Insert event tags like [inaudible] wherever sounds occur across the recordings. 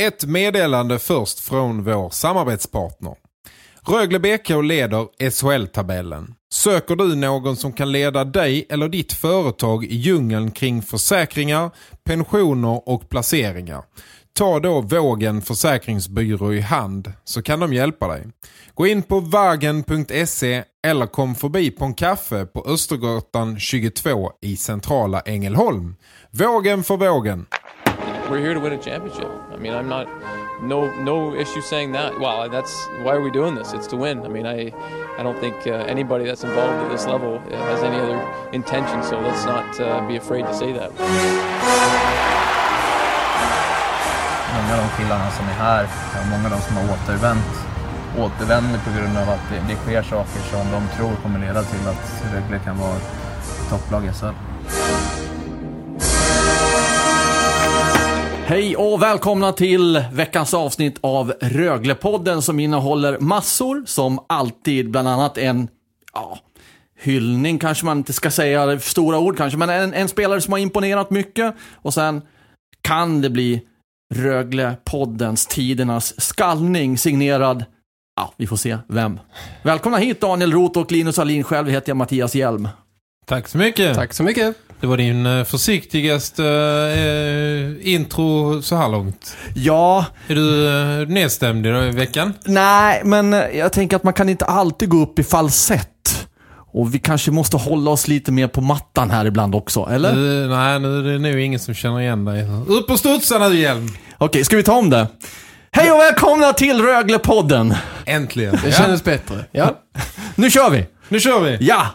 Ett meddelande först från vår samarbetspartner. Rögle BK leder SHL-tabellen. Söker du någon som kan leda dig eller ditt företag i djungeln kring försäkringar, pensioner och placeringar? Ta då Vågen Försäkringsbyrå i hand så kan de hjälpa dig. Gå in på vagen.se eller kom förbi på en kaffe på Östergatan 22 i centrala Ängelholm. Vågen för vågen we're here to win a championship. I mean, I'm not no no issue saying that. Well, that's why are we doing this? It's to win. I mean, I I don't think uh, anybody that's involved at this level uh, has any other intention. So let's not uh, be afraid to say that. Många av de killarna som är här, och många av de som har återvänt, återvänder på grund av att det, det sker saker som de tror kommer leda till att Rögle kan vara ett topplag i SHL. Hej och välkomna till veckans avsnitt av Röglepodden som innehåller massor som alltid, bland annat en, ja, hyllning kanske man inte ska säga, stora ord kanske, men en, en spelare som har imponerat mycket och sen kan det bli Röglepoddens tidernas skallning signerad, ja, vi får se vem. Välkomna hit Daniel Roth och Linus Alin, själv heter jag Mattias Hjelm. Tack så mycket. Tack så mycket. Det var din eh, försiktigaste eh, intro så här långt. Ja, Är du eh, nedstämd i veckan? Nej, men eh, jag tänker att man kan inte alltid gå upp i falsett. Och vi kanske måste hålla oss lite mer på mattan här ibland också, eller? Nu, nej, nu är det nog ingen som känner igen dig. Upp och studsa nu, Hjelm! Okej, ska vi ta om det? Hej och välkomna till Röglepodden! Äntligen. Det Ja. kändes bättre. Ja. [laughs] Nu kör vi! Nu kör vi! Ja!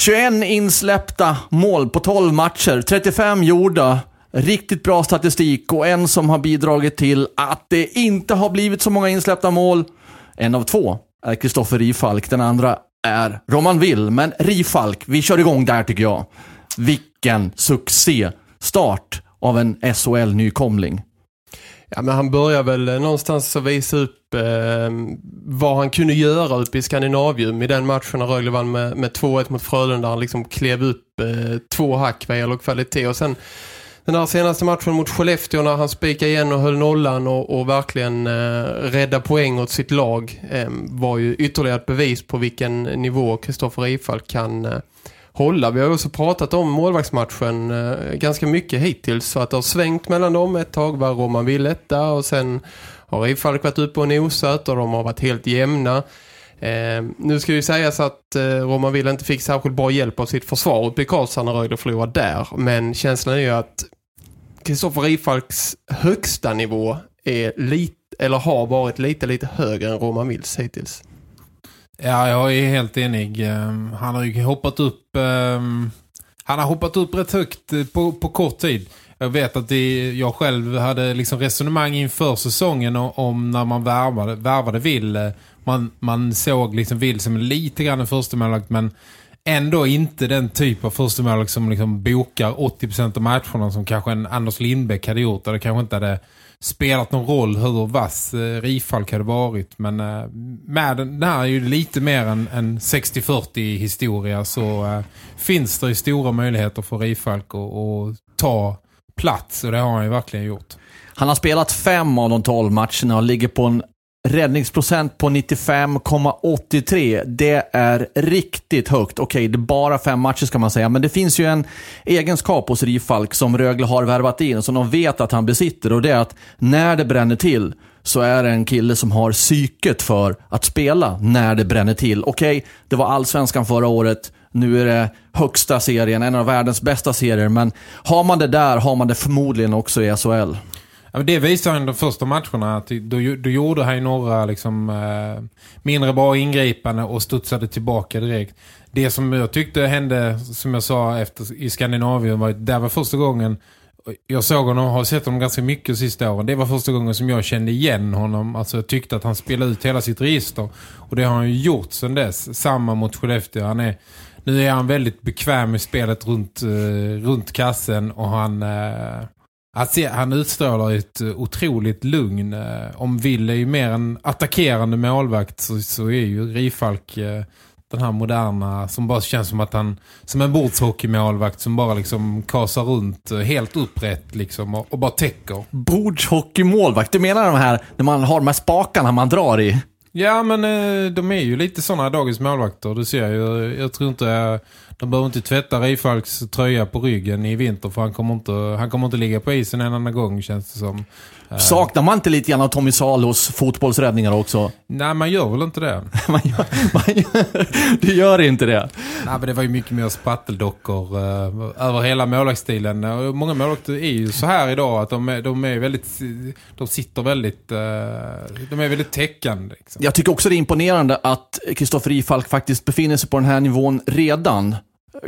21 insläppta mål på 12 matcher, 35 gjorda. Riktigt bra statistik och en som har bidragit till att det inte har blivit så många insläppta mål. En av två är Kristoffer Rifalk, den andra är Roman Will. Men Rifalk, vi kör igång där tycker jag. Vilken succé! Start av en SHL-nykomling ja, men han börjar väl eh, någonstans att visa upp eh, vad han kunde göra uppe i Skandinavium i den matchen när Rögle vann med, med 2-1 mot Frölunda. Han liksom klev upp eh, två hack vad gäller kvalitet och sen den här senaste matchen mot Skellefteå när han spikade igen och höll nollan och, och verkligen eh, rädda poäng åt sitt lag eh, var ju ytterligare ett bevis på vilken nivå Kristoffer Ifall kan eh, hålla. Vi har också pratat om målvaktsmatchen eh, ganska mycket hittills så att det har svängt mellan dem. Ett tag var Roman Villetta och sen har Ifalk varit uppe och nosat och de har varit helt jämna. Eh, nu ska ju sägas att eh, Roman Will inte fick särskilt bra hjälp av sitt försvar uppe i Karlsson när Rögle förlorade där. Men känslan är ju att Kristoffer Ifalks högsta nivå är lite, eller har varit lite, lite högre än Roman Wills hittills. Ja, jag är helt enig. Ehm, han har ju hoppat upp... Ehm, han har hoppat upp rätt högt eh, på, på kort tid. Jag vet att det, jag själv hade liksom resonemang inför säsongen om när man värvade, värvade Will. Man, man såg liksom Will som lite grann en förstemålvakt, men ändå inte den typ av första mål som liksom bokar 80% av matcherna som kanske en Anders Lindbäck hade gjort. Eller kanske inte hade spelat någon roll hur vass eh, Rifalk hade varit. Men eh, med den här är ju lite mer än, än 60-40 historia så eh, finns det ju stora möjligheter för Rifalk att, att ta plats och det har han ju verkligen gjort. Han har spelat fem av de 12 matcherna och ligger på en räddningsprocent på 95,83. Det är riktigt högt. Okej, det är bara fem matcher ska man säga, men det finns ju en egenskap hos Rifalk som Rögle har värvat in, som de vet att han besitter och det är att när det bränner till så är det en kille som har psyket för att spela när det bränner till. Okej, det var allsvenskan förra året. Nu är det högsta serien, en av världens bästa serier. Men har man det där har man det förmodligen också i SHL. Ja, men det visar han de första matcherna. Att då, då gjorde han några liksom, eh, mindre bra ingripande och studsade tillbaka direkt. Det som jag tyckte hände, som jag sa efter, i Skandinavien, var att det var första gången Jag såg honom och har sett honom ganska mycket sista åren. Det var första gången som jag kände igen honom. Alltså jag tyckte att han spelade ut hela sitt register. Och det har han ju gjort sedan dess. Samma mot Skellefteå. Han är, nu är han väldigt bekväm i spelet runt, eh, runt kassen. Och han, Eh, alltså, han utstrålar ett otroligt lugn. Uh, om Will är ju mer en attackerande målvakt så, så är ju Rifalk... Uh, den här moderna som bara känns som att han som en bordshockeymålvakt som bara liksom kasar runt helt upprätt liksom och, och bara täcker. Bordshockeymålvakt, du menar de här när man har de här spakarna man drar i? Ja men eh, de är ju lite sådana dagens målvakter, du ser ju. Jag tror inte de behöver inte tvätta Rifalks tröja på ryggen i vinter för han kommer inte, han kommer inte ligga på isen en annan gång känns det som. Saknar man inte lite grann av Tommy Salos fotbollsräddningar också? Nej, man gör väl inte det. [laughs] man gör, man gör, du gör inte det. Nej, men det var ju mycket mer spatteldockor uh, över hela målvaktsstilen. Många målvakter är ju så här idag att de är, de är väldigt, de sitter väldigt, uh, de är väldigt täckande. Liksom. Jag tycker också det är imponerande att Kristoffer Ifalk faktiskt befinner sig på den här nivån redan.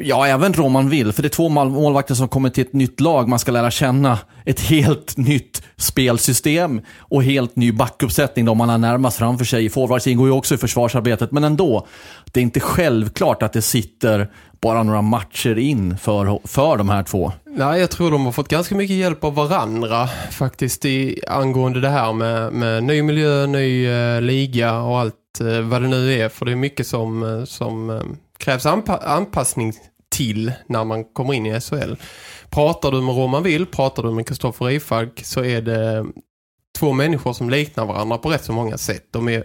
Ja, även Roman vill. För det är två målvakter som kommer till ett nytt lag. Man ska lära känna ett helt nytt spelsystem och helt ny backuppsättning då man har närmast framför sig. Forwards ingår ju också i försvarsarbetet, men ändå. Det är inte självklart att det sitter bara några matcher in för, för de här två. Nej, jag tror de har fått ganska mycket hjälp av varandra faktiskt i, angående det här med, med ny miljö, ny eh, liga och allt eh, vad det nu är. För det är mycket som, eh, som eh, krävs anpa anpassning till när man kommer in i SHL. Pratar du med Roman Will, pratar du med Kristoffer Eifalk så är det två människor som liknar varandra på rätt så många sätt. De är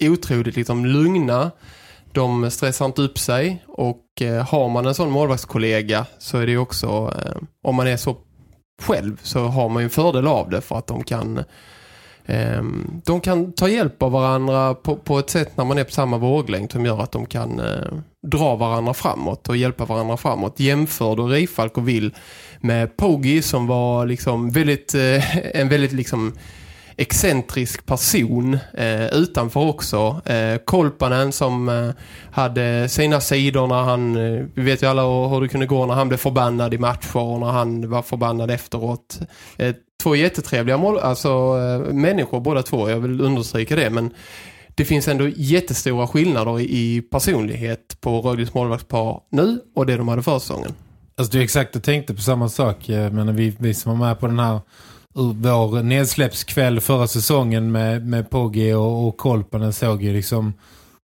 otroligt liksom lugna, de stressar inte upp sig och eh, har man en sån målvaktskollega så är det också, eh, om man är så själv så har man ju en fördel av det för att de kan Ehm, de kan ta hjälp av varandra på, på ett sätt när man är på samma våglängd som gör att de kan eh, dra varandra framåt och hjälpa varandra framåt. Jämför då Reifalk och Will med Poggi som var liksom väldigt, eh, [laughs] en väldigt liksom excentrisk person eh, utanför också. Eh, Kolpanen som eh, hade sina sidor när han, eh, vi vet ju alla hur det kunde gå när han blev förbannad i matcher och när han var förbannad efteråt. Eh, två jättetrevliga mål, alltså, eh, människor båda två, jag vill understryka det, men det finns ändå jättestora skillnader i personlighet på Rögles målvaktspar nu och det de hade för säsongen. Alltså du exakt, jag tänkte på samma sak, eh, men vi, vi som var med på den här vår nedsläppskväll förra säsongen med, med Pogge och, och Kolpanen såg ju liksom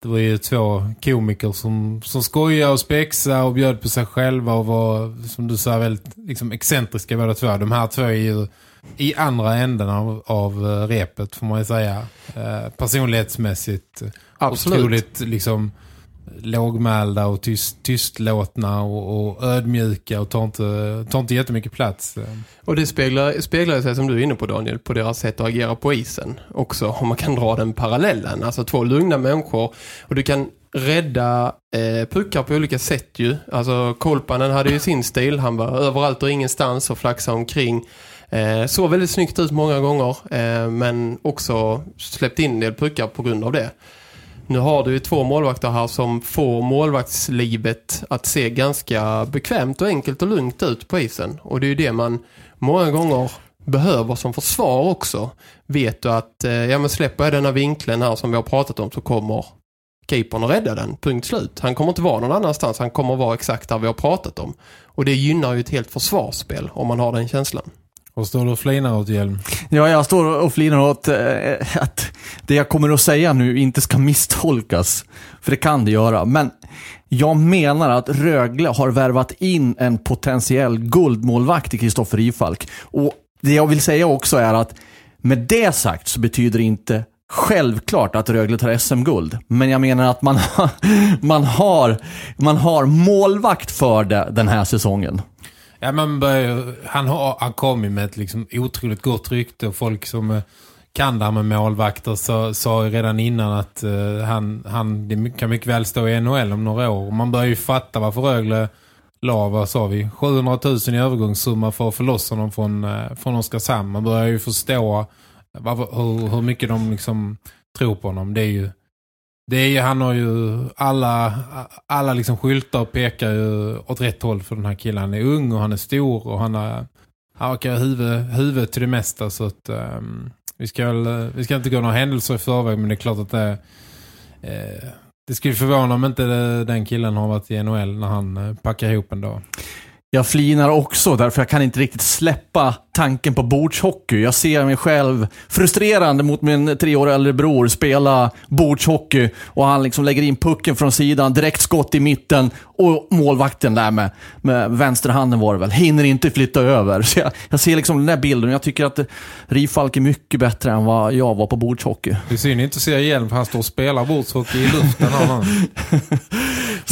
det var ju två komiker som, som skojade och spexa och bjöd på sig själva och var, som du sa, väldigt liksom, excentriska båda två. De här två är ju i andra änden av, av eh, repet får man ju säga. Eh, personlighetsmässigt. Absolut. Otroligt liksom lågmälda och tyst, tystlåtna och, och ödmjuka och tar inte, tar inte jättemycket plats. Och det speglar, speglar sig som du är inne på Daniel på deras sätt att agera på isen också om man kan dra den parallellen. Alltså två lugna människor och du kan rädda eh, puckar på olika sätt ju. Alltså Kolpanen hade ju sin stil, han var överallt och ingenstans och flaxade omkring. Eh, såg väldigt snyggt ut många gånger eh, men också släppt in en del puckar på grund av det. Nu har du ju två målvakter här som får målvaktslivet att se ganska bekvämt och enkelt och lugnt ut på isen. Och det är ju det man många gånger behöver som försvar också. Vet du att eh, ja, men släpper jag den här vinkeln här som vi har pratat om så kommer keepern att rädda den, punkt slut. Han kommer inte vara någon annanstans, han kommer vara exakt där vi har pratat om. Och det gynnar ju ett helt försvarsspel om man har den känslan. Vad står du och flinar åt, Hjelm? Ja, jag står och flinar åt eh, att det jag kommer att säga nu inte ska misstolkas. För det kan det göra. Men jag menar att Rögle har värvat in en potentiell guldmålvakt i Kristoffer Ifalk. Och det jag vill säga också är att med det sagt så betyder det inte självklart att Rögle tar SM-guld. Men jag menar att man, [laughs] man, har, man har målvakt för det den här säsongen. Ja, men han, har, han kom ju med ett liksom otroligt gott rykte och folk som eh, kan det här med målvakter så sa ju redan innan att uh, han, han det kan mycket väl stå i NHL om några år. Man börjar ju fatta varför Rögle la, vad sa vi, 700 000 i övergångssumma för att förlossa honom från, uh, från Oskarshamn. Man börjar ju förstå varför, hur, hur mycket de liksom tror på honom. Det är ju det är, han har ju alla, alla liksom skyltar pekar ju åt rätt håll för den här killen. Han är ung och han är stor och han har, han huvud, huvud till det mesta så att um, vi, ska väl, vi ska inte gå några händelser i förväg men det är klart att det eh, det skulle förvåna om inte den killen har varit i NHL när han eh, packar ihop en dag. Jag flinar också därför jag kan inte riktigt släppa tanken på bordshockey. Jag ser mig själv frustrerande mot min tre år äldre bror spela bordshockey och han liksom lägger in pucken från sidan, direkt skott i mitten och målvakten där med, med vänsterhanden var det väl, hinner inte flytta över. Så jag, jag ser liksom den där bilden och jag tycker att Rifalk är mycket bättre än vad jag var på bordshockey. Det är synd inte se igen för han står och spelar bordshockey i luften. [laughs]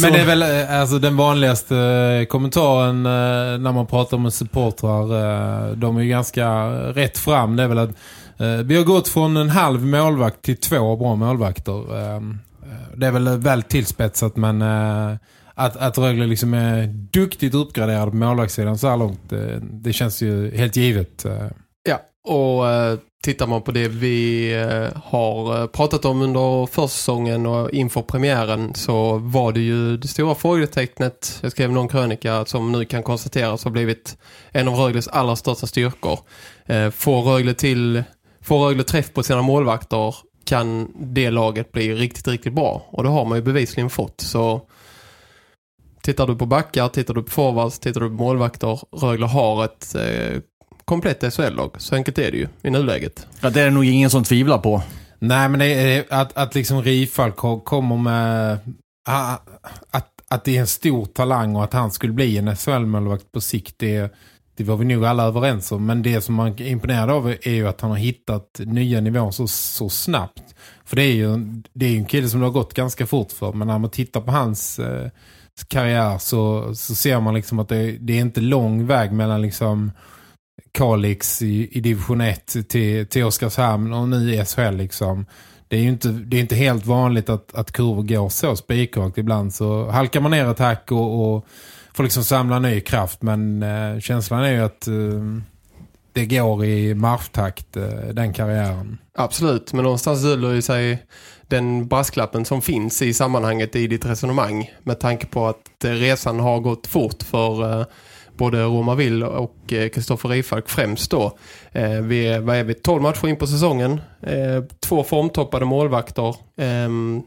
Men det är väl eh, alltså, den vanligaste eh, kommentaren eh, Eh, när man pratar med supportrar. Eh, de är ju ganska rätt fram. Det är väl att eh, vi har gått från en halv målvakt till två bra målvakter. Det är väl väl tillspetsat men att, att Rögle liksom är duktigt uppgraderad på målvaktssidan så här långt. Det, det känns ju helt givet. Ja, och tittar man på det vi eh, har eh, pratat om under försäsongen och inför premiären så var det ju det stora frågetecknet, jag skrev någon krönika som nu kan konstateras har blivit en av Rögles allra största styrkor. Eh, får Rögle till får Rögle träff på sina målvakter kan det laget bli riktigt, riktigt bra. Och det har man ju bevisligen fått. Så tittar du på backar, tittar du på forwards, tittar du på målvakter, Rögle har ett komplett SHL-lag. Så enkelt är det ju i nuläget. Ja, det är nog ingen som tvivlar på. Nej, men det är, att, att liksom Rifalk kommer med... Att, att det är en stor talang och att han skulle bli en SHL-målvakt på sikt, det, det var vi nog alla överens om. Men det som man är imponerad av är ju att han har hittat nya nivåer så, så snabbt. För det är ju det är en kille som det har gått ganska fort för. Men när man tittar på hans eh, karriär så, så ser man liksom att det, det är inte lång väg mellan liksom Kalix i, i division 1 till, till Oskarshamn och nu i SHL liksom. Det är ju inte, det är inte helt vanligt att, att kurvor går så spikrakt. Ibland så halkar man ner ett hack och, och får liksom samla ny kraft. Men eh, känslan är ju att eh, det går i marftakt, eh, den karriären. Absolut, men någonstans döljer ju sig den brasklappen som finns i sammanhanget i ditt resonemang. Med tanke på att eh, resan har gått fort för eh, både Roma Vill och eh, Kristoffer Rifalk främst då. Eh, vi är, vad är vi, 12 matcher in på säsongen. Eh, två formtoppade målvakter. Ehm,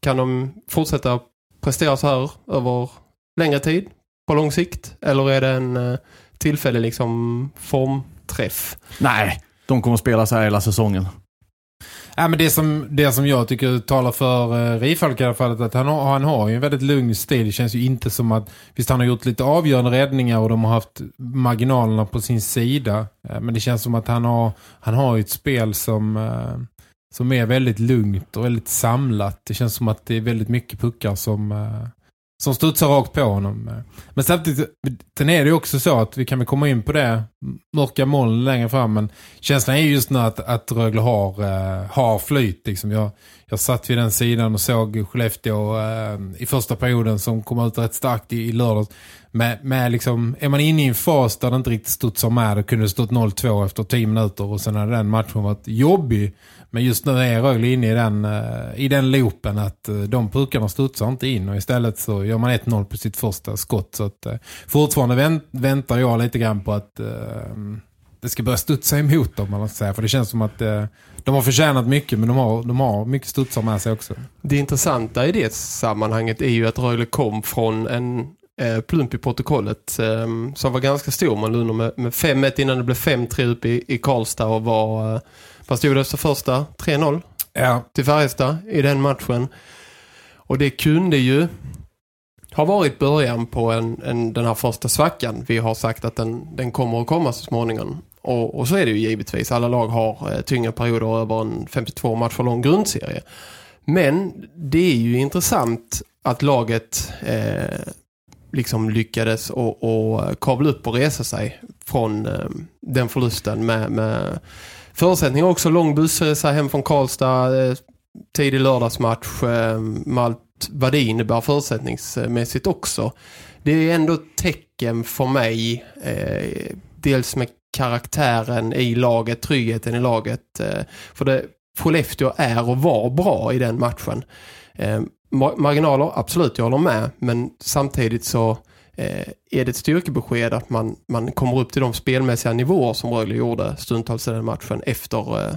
kan de fortsätta prestera så här över längre tid? På lång sikt? Eller är det en eh, tillfällig liksom formträff? Nej, de kommer att spela så här hela säsongen. Ja, men det, som, det som jag tycker talar för uh, Rifalk i alla fall att han har, han har ju en väldigt lugn stil. Det känns ju inte som att, visst han har gjort lite avgörande räddningar och de har haft marginalerna på sin sida. Uh, men det känns som att han har, han har ett spel som, uh, som är väldigt lugnt och väldigt samlat. Det känns som att det är väldigt mycket puckar som, som studsar rakt på honom. Men samtidigt sen är det ju också så att vi kan väl komma in på det mörka moln längre fram. Men känslan är just nu att, att Rögle har, uh, har flyt. Liksom. Jag, jag satt vid den sidan och såg Skellefteå uh, i första perioden som kom ut rätt starkt i, i lördags. Med, med liksom, är man inne i en fas där det inte riktigt studsar med, då kunde det stått 0-2 efter 10 minuter och sen hade den matchen varit jobbig. Men just nu är Rögle inne i den, eh, i den loopen att eh, de puckarna studsar inte in och istället så gör man 1-0 på sitt första skott. Så att, eh, fortfarande vänt, väntar jag lite grann på att det ska börja studsa emot dem. Man säga. För det känns som att de har förtjänat mycket men de har, de har mycket studsar med sig också. Det intressanta i det sammanhanget är ju att Rögle kom från en eh, plump i protokollet eh, som var ganska stor. Man lunar med, med 5-1 innan det blev 5-3 upp i, i Karlstad och var... Eh, vad stod det efter första? 3-0 ja. till Färjestad i den matchen. Och det kunde ju ha varit början på en, en, den här första svackan. Vi har sagt att den, den kommer att komma så småningom. Och, och så är det ju givetvis. Alla lag har eh, tyngre perioder över en 52 matcher lång grundserie. Men det är ju intressant att laget eh, liksom lyckades och, och kavla upp och resa sig från eh, den förlusten med, med förutsättningar också lång bussresa hem från Karlstad eh, tidig lördagsmatch eh, med allt vad det innebär förutsättningsmässigt också. Det är ändå tecken för mig eh, dels med karaktären i laget, tryggheten i laget. Eh, för det, Skellefteå är och var bra i den matchen. Eh, Marginaler, absolut, jag håller med. Men samtidigt så Eh, är det ett styrkebesked att man, man kommer upp till de spelmässiga nivåer som Rögle gjorde stundtals i den matchen efter eh,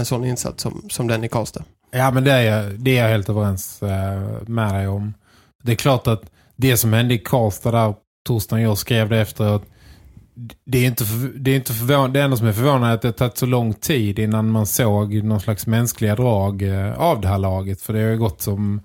en sån insats som, som den i Karlstad? Ja, men det är, jag, det är jag helt överens eh, med dig om. Det är klart att det som hände i Karlstad där torsdagen jag skrev det efteråt, det är inte, för, det är inte förvån, det enda som är förvånande är att det har tagit så lång tid innan man såg någon slags mänskliga drag eh, av det här laget. För det har ju gått som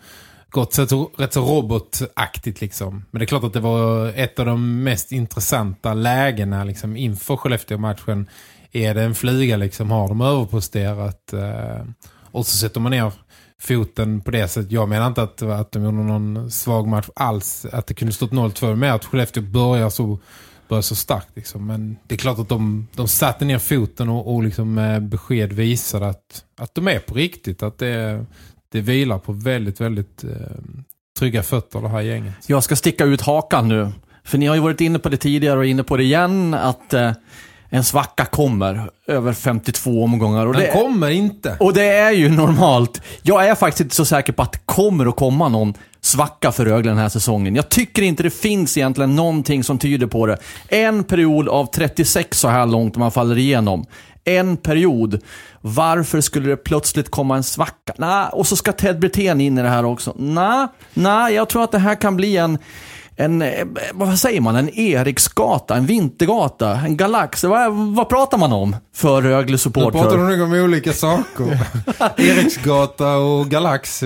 gått så, rätt så robotaktigt liksom. Men det är klart att det var ett av de mest intressanta lägena liksom, inför Skellefteå-matchen. Är det en flyga liksom, har de överposterat eh, och så sätter man ner foten på det sättet. Jag menar inte att, att de gjorde någon svag match alls. Att det kunde stått 0-2 med att Skellefteå börjar så, Började så starkt. Liksom. Men det är klart att de, de satte ner foten och, och liksom med besked visade att, att de är på riktigt. Att det, det vilar på väldigt, väldigt eh, trygga fötter det här gänget. Jag ska sticka ut hakan nu. För ni har ju varit inne på det tidigare och inne på det igen att eh, en svacka kommer över 52 omgångar. Och Den det, kommer inte. och det är ju normalt. Jag är faktiskt inte så säker på att det kommer att komma någon svacka för Rögle den här säsongen. Jag tycker inte det finns egentligen någonting som tyder på det. En period av 36 så här långt man faller igenom. En period. Varför skulle det plötsligt komma en svacka? Nej, och så ska Ted Brithén in i det här också. Nej, nej, jag tror att det här kan bli en en, eh, vad säger man, en Eriksgata, en Vintergata, en Galax. Vad, vad pratar man om för Nu Rögle-supportrar? pratar de nog om olika saker. [laughs] Eriksgata och Galax.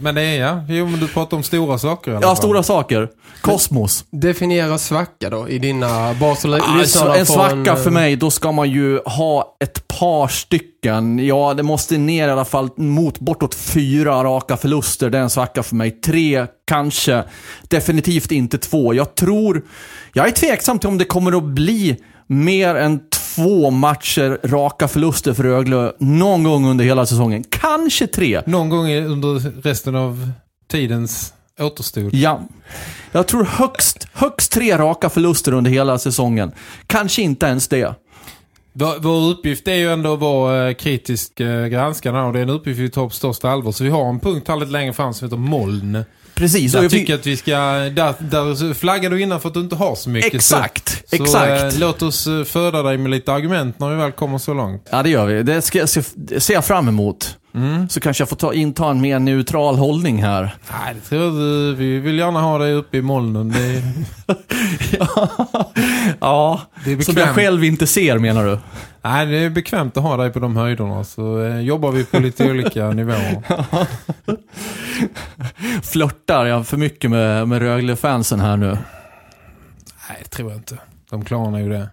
Men det är ja. Jo, men du pratar om stora saker Ja, stora saker. Kosmos. Definiera svacka då i dina bas och Alltså, en svacka eh, för mig, då ska man ju ha ett par stycken. Ja, det måste ner i alla fall mot bortåt fyra raka förluster. Det är en svacka för mig. Tre, kanske. Definitivt inte två. Jag tror... Jag är tveksam till om det kommer att bli mer än två matcher raka förluster för Rögle någon gång under hela säsongen. Kanske tre. Någon gång under resten av tidens återstod. Ja. Jag tror högst, högst tre raka förluster under hela säsongen. Kanske inte ens det. Vår, vår uppgift är ju ändå att vara eh, kritisk eh, granskande och det är en uppgift vi tar på största allvar. Så vi har en punkt här lite längre fram som heter moln. Precis. Där vi- tycker jag att vi ska... Där, där flaggar du innan för att du inte har så mycket. Exakt, så, exakt. Så, eh, låt oss föda dig med lite argument när vi väl kommer så långt. Ja, det gör vi. Det ska jag se, ser jag fram emot. Mm. Så kanske jag får ta, inta en mer neutral hållning här. Nej, det tror jag du, Vi vill gärna ha dig uppe i molnen. Det, [laughs] ja, det är som jag själv inte ser menar du? Nej, det är bekvämt att ha dig på de höjderna. Så eh, jobbar vi på lite olika [laughs] nivåer. [laughs] Flörtar jag för mycket med, med Rögle-fansen här nu? Nej, det tror jag inte. De klarar ju det.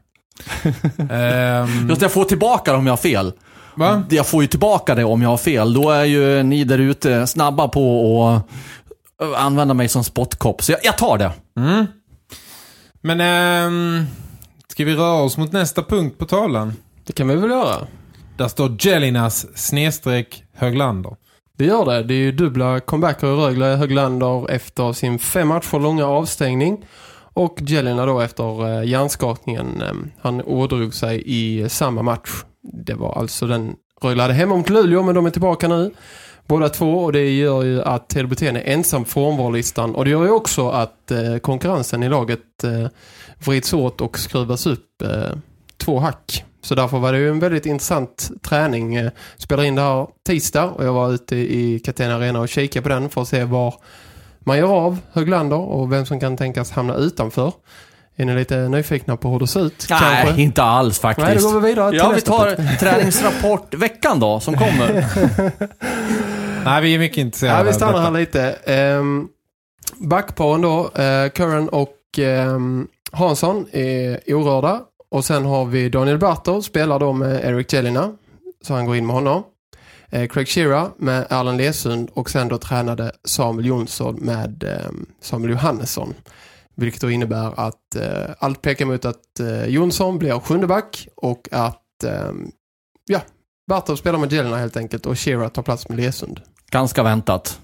Just jag får tillbaka det om jag har fel. Va? Jag får ju tillbaka det om jag har fel. Då är ju ni där ute snabba på att äh, använda mig som spottkopp. Så jag, jag tar det. Mm. Men ehm, ska vi röra oss mot nästa punkt på talan? Det kan vi väl göra. Där står Jellinas snedstreck Höglander. Det gör det. Det är ju dubbla comebacker i Rögle. Höglander efter sin fem matcher långa avstängning. Och Jelena då efter eh, hjärnskakningen. Eh, han ådrog sig i samma match. Det var alltså den Rögle hade hemma mot Luleå men de är tillbaka nu. Båda två och det gör ju att Telbuten är ensam frånvarolistan. Och det gör ju också att eh, konkurrensen i laget eh, vrids åt och skruvas upp eh, två hack. Så därför var det ju en väldigt intressant träning. Eh, spelade in det här tisdag och jag var ute i Catena Arena och kikade på den för att se var man gör av Höglander och vem som kan tänkas hamna utanför. Är ni lite nyfikna på hur det ser ut? Nej, kanske? inte alls faktiskt. Nej, då går vi vidare till Ja, vi nästa tar träningsrapport veckan då, som kommer. [laughs] Nej, vi är mycket intresserade Ja, vi stannar här lite. Um, backparen då, uh, Curran och ehm, Hansson är orörda. Och sen har vi Daniel Bartow, spelar då med Eric Jelina. Så han går in med honom. Eh, Craig Shearer med Erland Lesund och sen då tränade Samuel Jonsson med ehm, Samuel Johannesson. Vilket då innebär att eh, allt pekar mot att eh, Jonsson blir sjunde back och att ehm, ja, Bartow spelar med Jelina helt enkelt och Shearer tar plats med Lesund. Ganska väntat.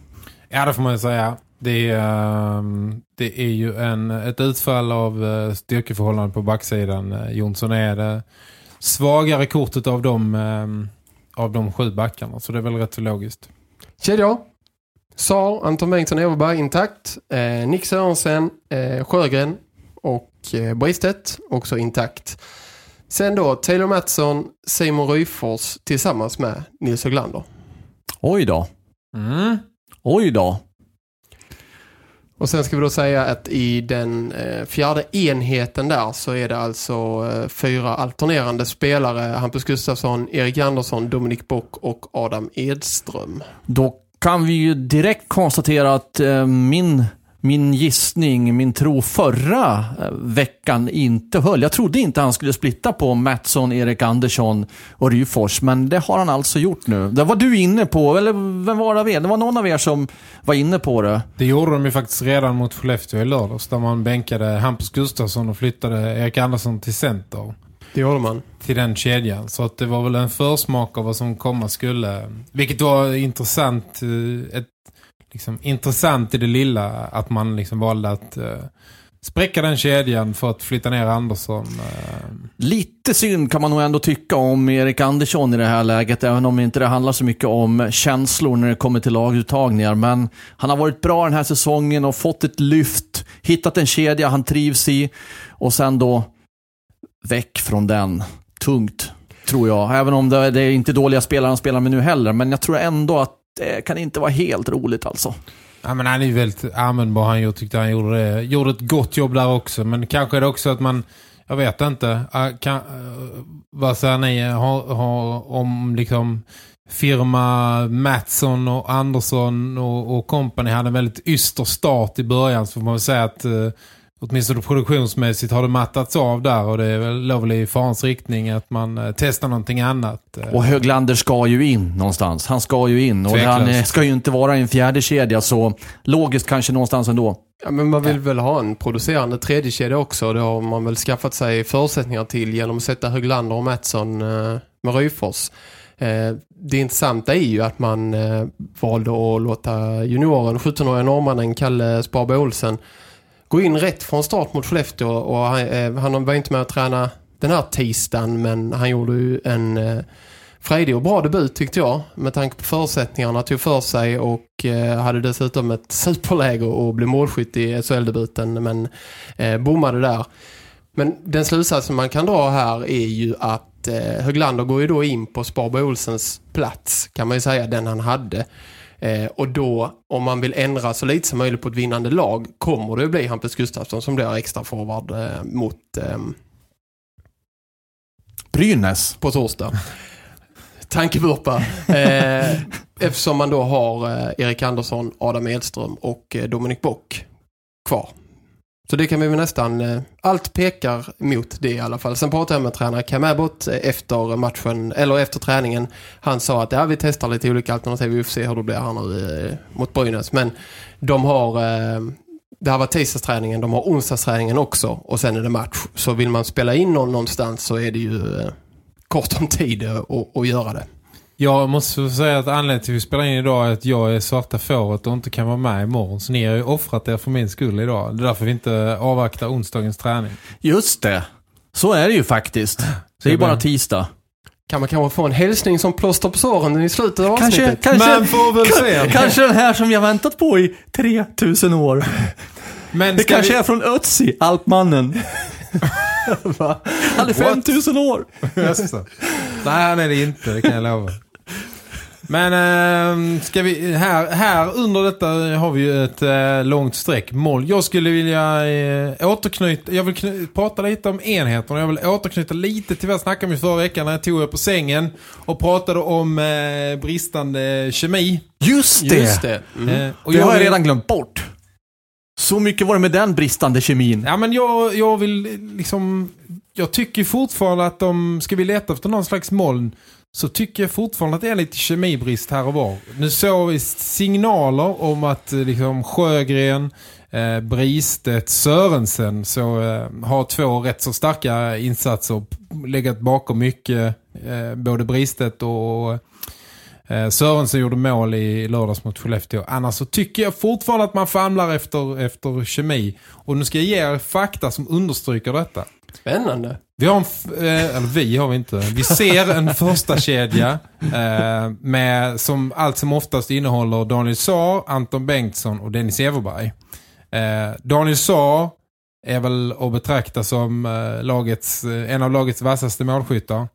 Ja, det får man ju säga. Det är, ehm, det är ju en, ett utfall av uh, styrkeförhållanden på backsidan. Uh, Jonsson är det svagare kortet av de, ehm, av de sju backarna. Så det är väl rätt så logiskt. Kedja. Sar, Anton Bengtsson, Everberg intakt. Eh, Nick Sörensen, eh, Sjögren och eh, Bristedt också intakt. Sen då Taylor Mattsson, Simon Ryfors tillsammans med Nils Höglander. Oj då. Mm. Oj då. Och sen ska vi då säga att i den eh, fjärde enheten där så är det alltså eh, fyra alternerande spelare. Hampus Gustafsson, Erik Andersson, Dominik Bock och Adam Edström. Då kan vi ju direkt konstatera att eh, min, min gissning, min tro förra eh, veckan inte höll. Jag trodde inte han skulle splitta på Mattsson, Erik Andersson och Ryfors, men det har han alltså gjort nu. Det var du inne på, eller vem var det? av er? Det var någon av er som var inne på det. Det gjorde de ju faktiskt redan mot Skellefteå i lördags där man bänkade Hampus Gustafsson och flyttade Erik Andersson till center. Det gjorde man. till den kedjan. Så att det var väl en försmak av vad som komma skulle. Vilket var intressant. eh, Ett, liksom, intressant i det lilla att man liksom valde att uh, spräcka den kedjan för att flytta ner Andersson. eh. Lite synd kan man nog ändå tycka om Erik Andersson i det här läget, även om inte det handlar så mycket om känslor när det kommer till laguttagningar. Men han har varit bra den här säsongen och fått ett lyft, hittat en kedja han trivs i och sen då väck från den. Tungt, tror jag. Även om det, det är inte dåliga spelare han spelar med nu heller, men jag tror ändå att det kan inte vara helt roligt alltså. Ja, men han är ju väldigt användbar. Han tyckte han gjorde, det, gjorde ett gott jobb där också. Men kanske är det också att man, jag vet inte, kan, vad säger ni har, har om liksom firma Mattsson och Andersson och, och company hade en väldigt yster start i början så får man väl säga att eh, åtminstone produktionsmässigt har det mattats av där och det är väl väl i farans riktning att man eh, testar någonting annat. eh. Och Höglander ska ju in någonstans. Han ska ju in och Tveklöst. han eh, ska ju inte vara i en fjärde kedja så logiskt kanske någonstans ändå. Ja, men man vill väl ha en producerande tredje kedja också. Det har man väl skaffat sig förutsättningar till genom att sätta Höglander och Mattsson med Ryfors. Det intressanta är ju att man valde att låta junioren, 17-åriga norrmannen Kalle Sparberg Olsen gå in rätt från start mot Skellefteå och han, eh, han var inte med att träna den här tisdagen men han gjorde ju en eh, frejdig och bra debut tyckte jag med tanke på förutsättningarna tog för sig och eh, hade dessutom ett superläge och blev målskytt i SHL-debuten men eh, bommade där. Men den slutsatsen man kan dra här är ju att eh, Höglander går ju då in på Sparberg Olsens plats kan man ju säga, den han hade. Eh, och då, om man vill ändra så lite som möjligt på ett vinnande lag, kommer det att bli Hampus Gustafsson som blir extra forward eh, mot eh, Brynäs. på torsdag. Tankevurpa. Eh, eftersom man då har eh, Erik Andersson, Adam Edström och eh, Dominik Bock kvar. Så det kan vi väl nästan... Eh, allt pekar mot det i alla fall. Sen pratade jag med tränare Cam Abbott eh, efter matchen, eller efter träningen. Han sa att ja, vi testar lite olika alternativ. Vi får se hur det blir här nu eh, mot Brynäs. Men de har... Det här var tisdagsträningen, de har onsdagsträningen också och sen är det match. Så vill man spela in någon någonstans så är det ju kort om tid att, att göra det. Jag måste säga att anledningen till att vi spelar in idag är att jag är svarta fåret och inte kan vara med imorgon. Så ni har ju offrat er för min skull idag. Det är därför vi inte avvaktar onsdagens träning. Just det. Så är det ju faktiskt. [laughs] Det är ju bara tisdag. Kan man kanske få en hälsning som plåster på såren i slutet av Kanske, avsnittet? kanske, får väl se. kanske den här som jag väntat på i 3000 år. Men Det kanske vi... är från Ötzi, Alpmannen. [laughs] Han är 5000 år. Nej, han är det inte, det kan jag lova. Men äh, ska vi, här, här under detta har vi ju ett äh, långt streck mål. Jag skulle vilja äh, återknyta, jag vill kny, prata lite om enheterna. Jag vill återknyta lite till vad jag snackade om förra veckan när jag tog er på sängen och pratade om äh, bristande kemi. Just det! Just det. Mm. Och det har jag redan glömt bort. Så mycket var det med den bristande kemin. Ja men jag, jag vill liksom Jag tycker fortfarande att de Ska vi leta efter någon slags moln så tycker jag fortfarande att det är lite kemibrist här och var Nu såg vi signaler om att eh, liksom Sjögren eh, Bristet, Sörensen så eh, har två rätt så starka insatser legat bakom mycket eh, både Bristet och eh, Sörensen gjorde mål i lördags mot Skellefteå. Annars så tycker jag fortfarande att man famlar efter, efter kemi. Och nu ska jag ge er fakta som understryker detta. Spännande. Vi har en, eh, eller vi har vi inte. Vi ser en första kedja eh, med, som allt som oftast innehåller Daniel Saar, Anton Bengtsson och Dennis Everberg. Eh, Daniel Saar är väl att betrakta som eh, lagets, eh, en av lagets vassaste målskyttar.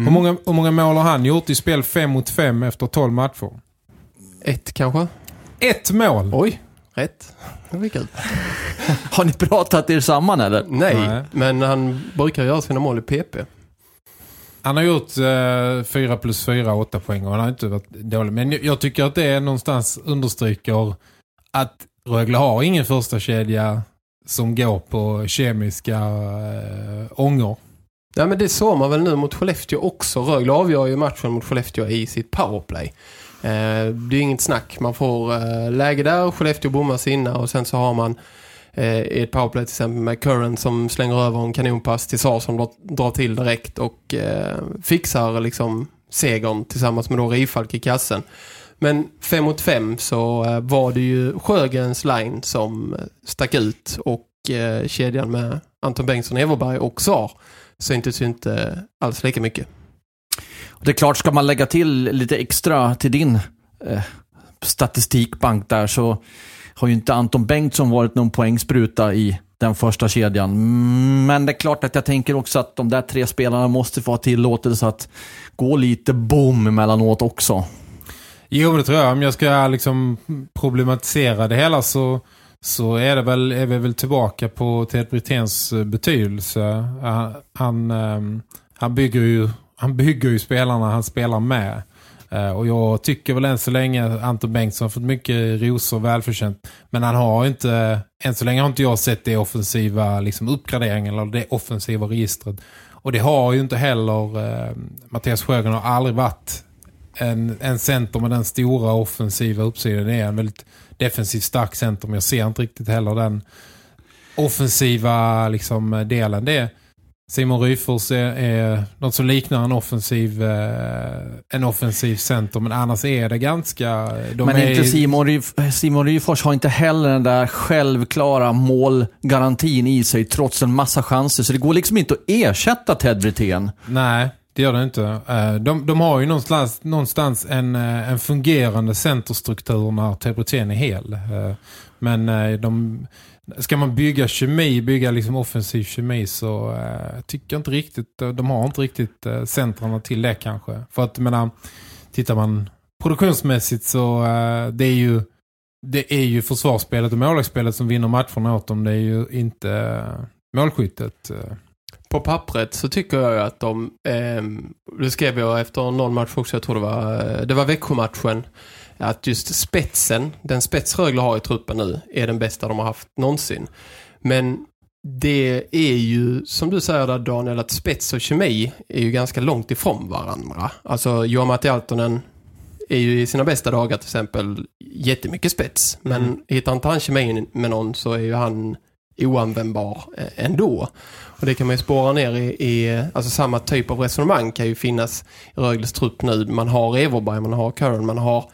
Hur, många, hur många mål har han gjort i spel 5 mot 5 efter 12 matcher? Ett kanske? Ett mål! Oj, rätt. Det var kul. Har ni pratat er samman eller? Nej, Nej. men han brukar göra sina mål i PP. Han har gjort eh, 4 plus 4, 8 poäng och han har inte varit dålig. Men jag- jag tycker att det är någonstans understryker att Rögle har ingen första kedja som går på kemiska eh, ångor. Ja, men det såg man väl nu mot Skellefteå också. Rögle avgör ju matchen mot Skellefteå i sitt powerplay. Eh, det är inget snack. Man får eh, läge där, Skellefteå bommar sina och sen så har man i ett powerplay till exempel med Curran som slänger över en kanonpass till Sar som drar, till direkt och eh, fixar liksom segern tillsammans med då Rifalk i kassen. Men fem mot fem så eh, var det ju Sjögrens line som eh, stack ut och eh, kedjan med Anton Bengtsson, Everberg och Sar syntes ju inte alls lika mycket. Det är klart, ska man lägga till lite extra till din eh, statistikbank där så har ju inte Anton Bengtsson varit någon poängspruta i den första kedjan. Men det är klart att jag tänker också att de där tre spelarna måste få ha tillåtelse att gå lite boom emellanåt också. Jo, det tror jag. Om jag ska liksom problematisera det hela så, så är, det väl, är vi väl tillbaka på Ted Brittens eh, betydelse. Eh, han, han, han, bygger ju, han bygger ju spelarna han spelar med. Eh, och jag tycker väl än så länge Anton Bengtsson har fått mycket rosor välförtjänt. Men han har inte, än så länge har inte jag sett det offensiva liksom uppgraderingen eller det offensiva registret. Och det har ju inte heller eh, Mattias Sjögren har aldrig varit en, en center med den stora offensiva uppsidan. Det är en väldigt defensivt stark center men jag ser inte riktigt heller den offensiva liksom, delen. Det är Simon Ryfors är, är något som liknar en offensiv eh, en offensiv center men annars är det ganska de Men är, inte Simon, Ryf- Simon Ryfors har inte heller den där självklara målgarantin i sig trots en massa chanser. Så det går liksom inte att ersätta Ted Brithén. Nej, det gör det inte. Eh, De, de har ju någonstans, någonstans en, eh, en fungerande centerstruktur när Tebrutén är hel. Men de, ska man bygga kemi, bygga liksom offensiv kemi så eh, tycker jag inte riktigt, eh, de har inte riktigt eh, centrarna till det kanske. För att, jag menar, tittar man produktionsmässigt så eh, det är ju det är ju försvarsspelet och målvaktsspelet som vinner matcherna åt dem. Det är ju inte eh, målskyttet. Eh. På pappret så tycker jag ju att de, eh, det skrev jag efter någon match också, jag tror det var, eh, det var Växjö-matchen, att just spetsen, den spets Rögle har i truppen nu, är den bästa de har haft någonsin. Men det är ju, som du säger där Daniel, att spets och kemi är ju ganska långt ifrån varandra. Alltså Johan Matti Altonen är ju i sina bästa dagar till exempel jättemycket spets. Men Mm. hittar inte han kemin med någon så är ju han oanvändbar eh, ändå. Och det kan man ju spåra ner i, i alltså samma typ av resonemang kan ju finnas i Rögles trupp nu. Man har Everberg, man har Curran, man har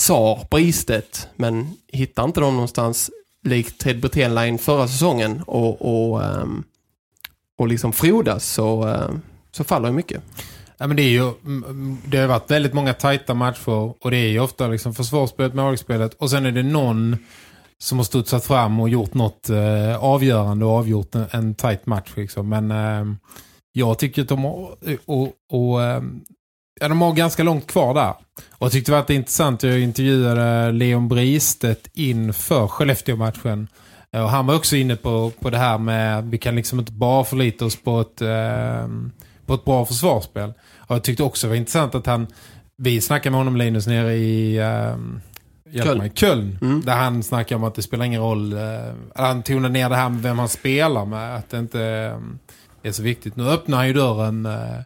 Sar, Bristet, men hittar inte de någonstans likt Ted Brithén förra säsongen och, och, ehm, och liksom frodas så, ehm, så faller ju mycket. Ja, men det, är ju, det har varit väldigt många tajta matcher och det är ju ofta liksom försvarsspelet, målvaktsspelet och sen är det någon som har studsat fram och gjort något eh, avgörande och avgjort en, en tajt match. Liksom. Men eh, jag tycker att de har, och, och, ehm, ja, de har ganska långt kvar där. Och jag tyckte det var intressant, jag intervjuade Leon Bristet inför Skellefteå-matchen. Eh, Och han var också inne på, på det här med vi kan liksom inte bara förlita oss på ett, eh, på ett bra försvarsspel. Och jag tyckte också det var intressant att han, vi snackade med honom Linus nere i eh, Köln. mig, Köln. Mm. Där han snackade om att det spelar ingen roll. Eh, han tonade ner det här med vem han spelar med. Att det inte eh, är så viktigt. Nu öppnar han ju dörren, eh,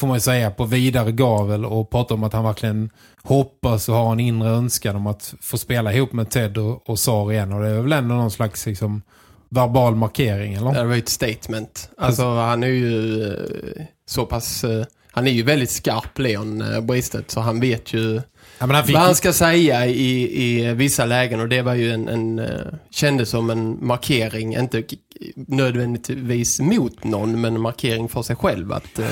får man ju säga, på vidare gavel och pratar om att han verkligen hoppas och har en inre önskan om att få spela ihop med Ted och, och Sar igen. Och det är väl ändå någon slags liksom, verbal markering, eller? Det var ju ett statement. Alltså han är ju eh, så pass... Eh, han är ju väldigt skarp, Leon eh, Bristet, så han vet ju Ja, men han fick... vad han ska säga i, i vissa lägen och det var ju en, en eh, kändes som en markering, inte nödvändigtvis mot någon men en markering för sig själv att eh,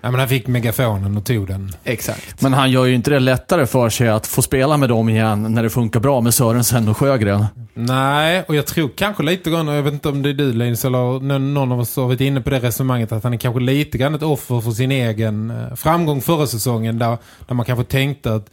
Ja, men han fick megafonen och tog den. exakt. Men han gör ju inte det lättare för sig att få spela med dem igen när det funkar bra med Sörensen och Sjögren. Nej, och jag tror kanske lite grann, jag vet inte om det är du Linus eller någon av oss har varit inne på det resonemanget att han är kanske lite grann ett offer för sin egen eh, framgång förra säsongen där, där man kanske tänkte att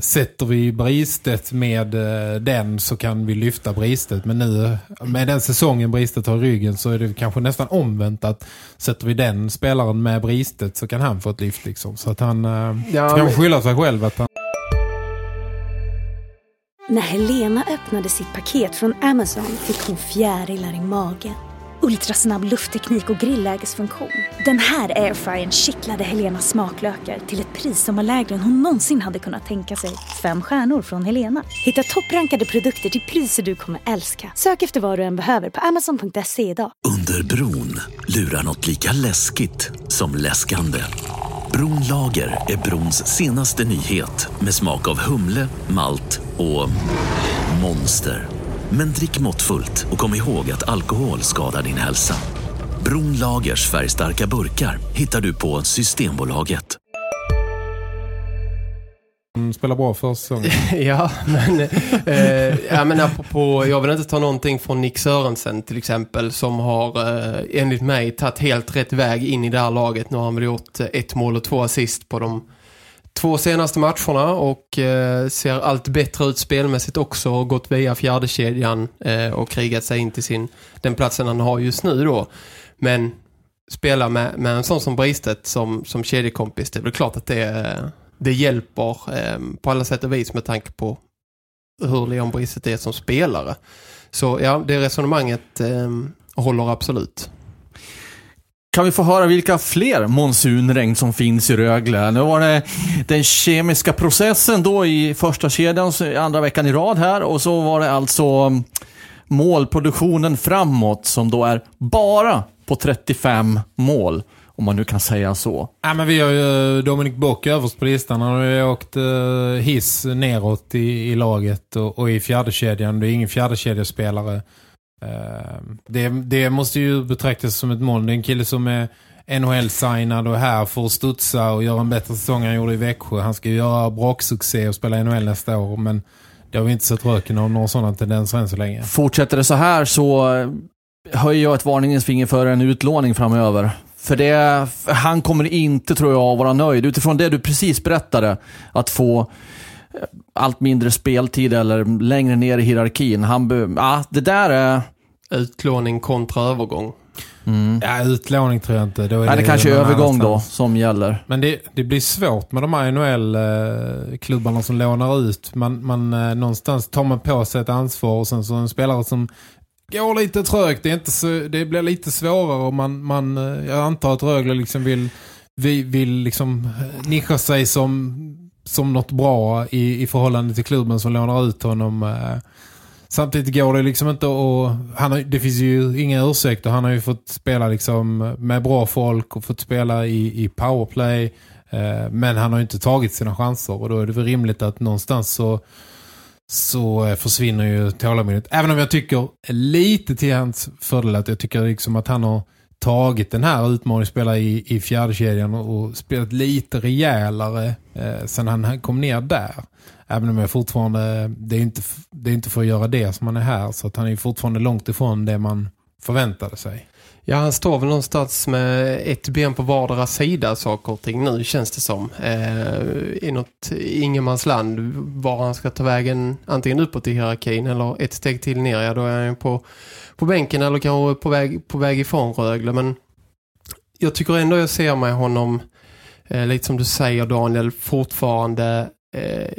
sätter vi Bristet med eh, den så kan vi lyfta Bristet. Men nu eh, med den säsongen Bristet har ryggen så är det kanske nästan omvänt att sätter vi den spelaren med Bristet så kan han få ett lyft liksom. Så att han eh, Ja, ska men- skylla sig själv att han När Helena öppnade sitt paket från Amazon fick hon fjärilar i magen. Ultrasnabb luftteknik och grillägesfunktion. Den här airfryern kittlade Helenas smaklökar till ett pris som var lägre än hon någonsin hade kunnat tänka sig. Fem stjärnor från Helena. Hitta topprankade produkter till priser du kommer älska. Sök efter vad du än behöver på amazon.se idag. Under bron lurar något lika läskigt som läskande. Bronlager är brons senaste nyhet med smak av humle, malt och monster. Men drick måttfullt och kom ihåg att alkohol skadar din hälsa. Bronlagers färgstarka burkar hittar du på Systembolaget. spelar bra för säsongen. [laughs] Ja, men, eh, ja, men apropå, jag vill inte ta någonting från Nick Sörensen till exempel som har eh, enligt mig tagit helt rätt väg in i det här laget. Nu har han väl gjort eh, ett mål och två assist på de två senaste matcherna och eh, ser allt bättre ut spelmässigt också och gått via fjärde kedjan eh, och krigat sig in till sin, den platsen han har just nu då. Men spela med, med en sån som Bristet som, som kedjekompis, det är väl klart att det, det hjälper eh, på alla sätt och vis med tanke på hur Leon Bristet är som spelare. Så ja, det resonemanget eh, håller absolut. Kan vi få höra vilka fler monsunregn som finns i Rögle? Nu var det den kemiska processen då i första kedjan, andra veckan i rad här. Och så var det alltså målproduktionen framåt som då är bara på 35 mål. Om man nu kan säga så. Ja, men vi har ju eh, Dominic Bock överst på listan. Han har ju åkt eh, hiss neråt i, i laget och, och i fjärdekedjan. Det är ingen fjärdekedjespelare. Ehm, det, det måste ju betraktas som ett mål. Det är en kille som är NHL-signad och här för att studsa och göra en bättre säsong än han gjorde i Växjö. Han ska ju göra braksuccé och spela NHL nästa år. Men det har vi inte sett röken av några sådana tendenser än så länge. Fortsätter det så här så eh, höjer jag ett varningens finger för en utlåning framöver. För det, han kommer inte, tror jag, att vara nöjd. Utifrån det du precis berättade, att få allt mindre speltid eller längre ner i hierarkin. Han, ja, det där är... Utlåning kontra övergång. Mm. Ja, utlåning tror jag inte. Då är Nej, det kanske är övergång då som gäller. Men det, det blir svårt med de här NHL-klubbarna som lånar ut. Man, man, eh, någonstans tar man på sig ett ansvar och sen så en spelare som går lite trögt. Det, är inte så, det blir lite svårare och man, man, eh, jag antar att Rögle liksom vill, vi, vill liksom eh, nischa sig som, som något bra i, i förhållande till klubben som lånar ut honom. Eh, samtidigt går det liksom inte och han har, det finns ju inga ursäkter. Han har ju fått spela liksom med bra folk och fått spela i, i powerplay. Eh, men han har ju inte tagit sina chanser och då är det väl rimligt att någonstans så, så eh, försvinner ju tålamodet. Även om jag tycker lite till hans fördel att jag tycker liksom att han har tagit den här utmaningen spela i, i fjärde kedjan och, spelat lite rejälare eh, sen han kom ner där. Även om jag fortfarande, det är inte, det är inte för att göra det som han är här så att han är fortfarande långt ifrån det man förväntade sig. Ja, han står väl någonstans med ett ben på vardera sida saker och ting nu känns det som. Eh, I något ingenmansland var han ska ta vägen antingen uppåt i hierarkin eller ett steg till ner. Ja, då är han ju på, på bänken eller kanske på väg, på väg ifrån Rögle. Men jag tycker ändå jag ser med honom, eh, lite som du säger Daniel, fortfarande eh,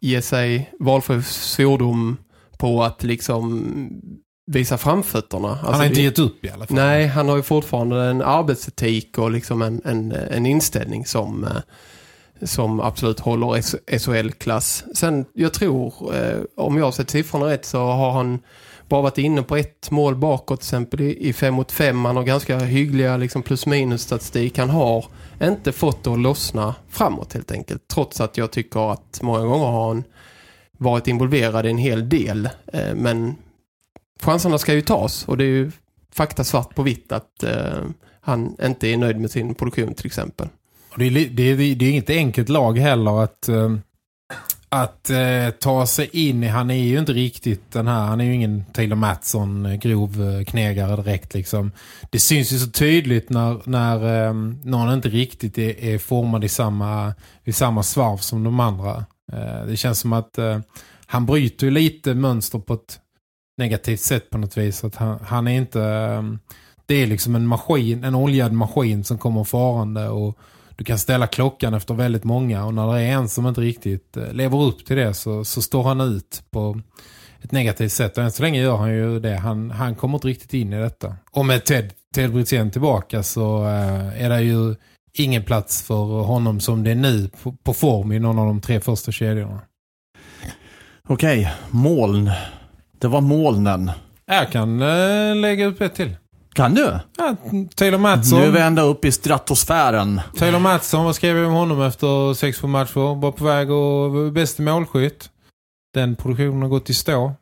ge sig valfri svordom på att liksom visa framfötterna. Han Alltså, har inte det- gett upp i alla fall. Nej, han har ju fortfarande en arbetsetik och liksom en, en, en inställning som, eh, som absolut håller SHL-klass. Sen, jag tror, eh, om jag har sett siffrorna rätt så har han bara varit inne på ett mål bakåt till exempel i, i fem mot fem. Han har ganska hyggliga liksom, plus minus statistik. Han har inte fått det att lossna framåt helt enkelt. Trots att jag tycker att många gånger har han varit involverad i en hel del. Eh, men chanserna ska ju tas och det är ju fakta svart på vitt att eh, han inte är nöjd med sin produktion till exempel. Och det, är, det, är, det är inget enkelt lag heller att, eh, att eh, ta sig in i. Han är ju inte riktigt den här, han är ju ingen Taylor Mattsson eh, grov eh, knegare direkt liksom. Det syns ju så tydligt när, när eh, någon inte riktigt är, är formad i samma, i samma svarv som de andra. Eh, det känns som att eh, han bryter ju lite mönster på ett negativt sätt på något vis. Att han, han är inte... Ehm, det är liksom en maskin, en oljad maskin som kommer farande och du kan ställa klockan efter väldigt många och när det är en som inte riktigt eh, lever upp till det så, så står han ut på ett negativt sätt. Och än så länge gör han ju det. Han, han kommer inte riktigt in i detta. Och med Ted, Ted Brithén tillbaka så eh, är det ju ingen plats för honom som det är nu på, på form i någon av de tre första kedjorna. Okej, moln. Det var molnen. Jag kan eh, lägga upp ett till. Kan du? Ja, Taylor Mattsson. Nu är vi ända upp i stratosfären. Taylor Mattsson, vad skrev vi om honom efter 6 matcher? Var på väg och var bäst i målskytt. Den produktionen har gått i stå.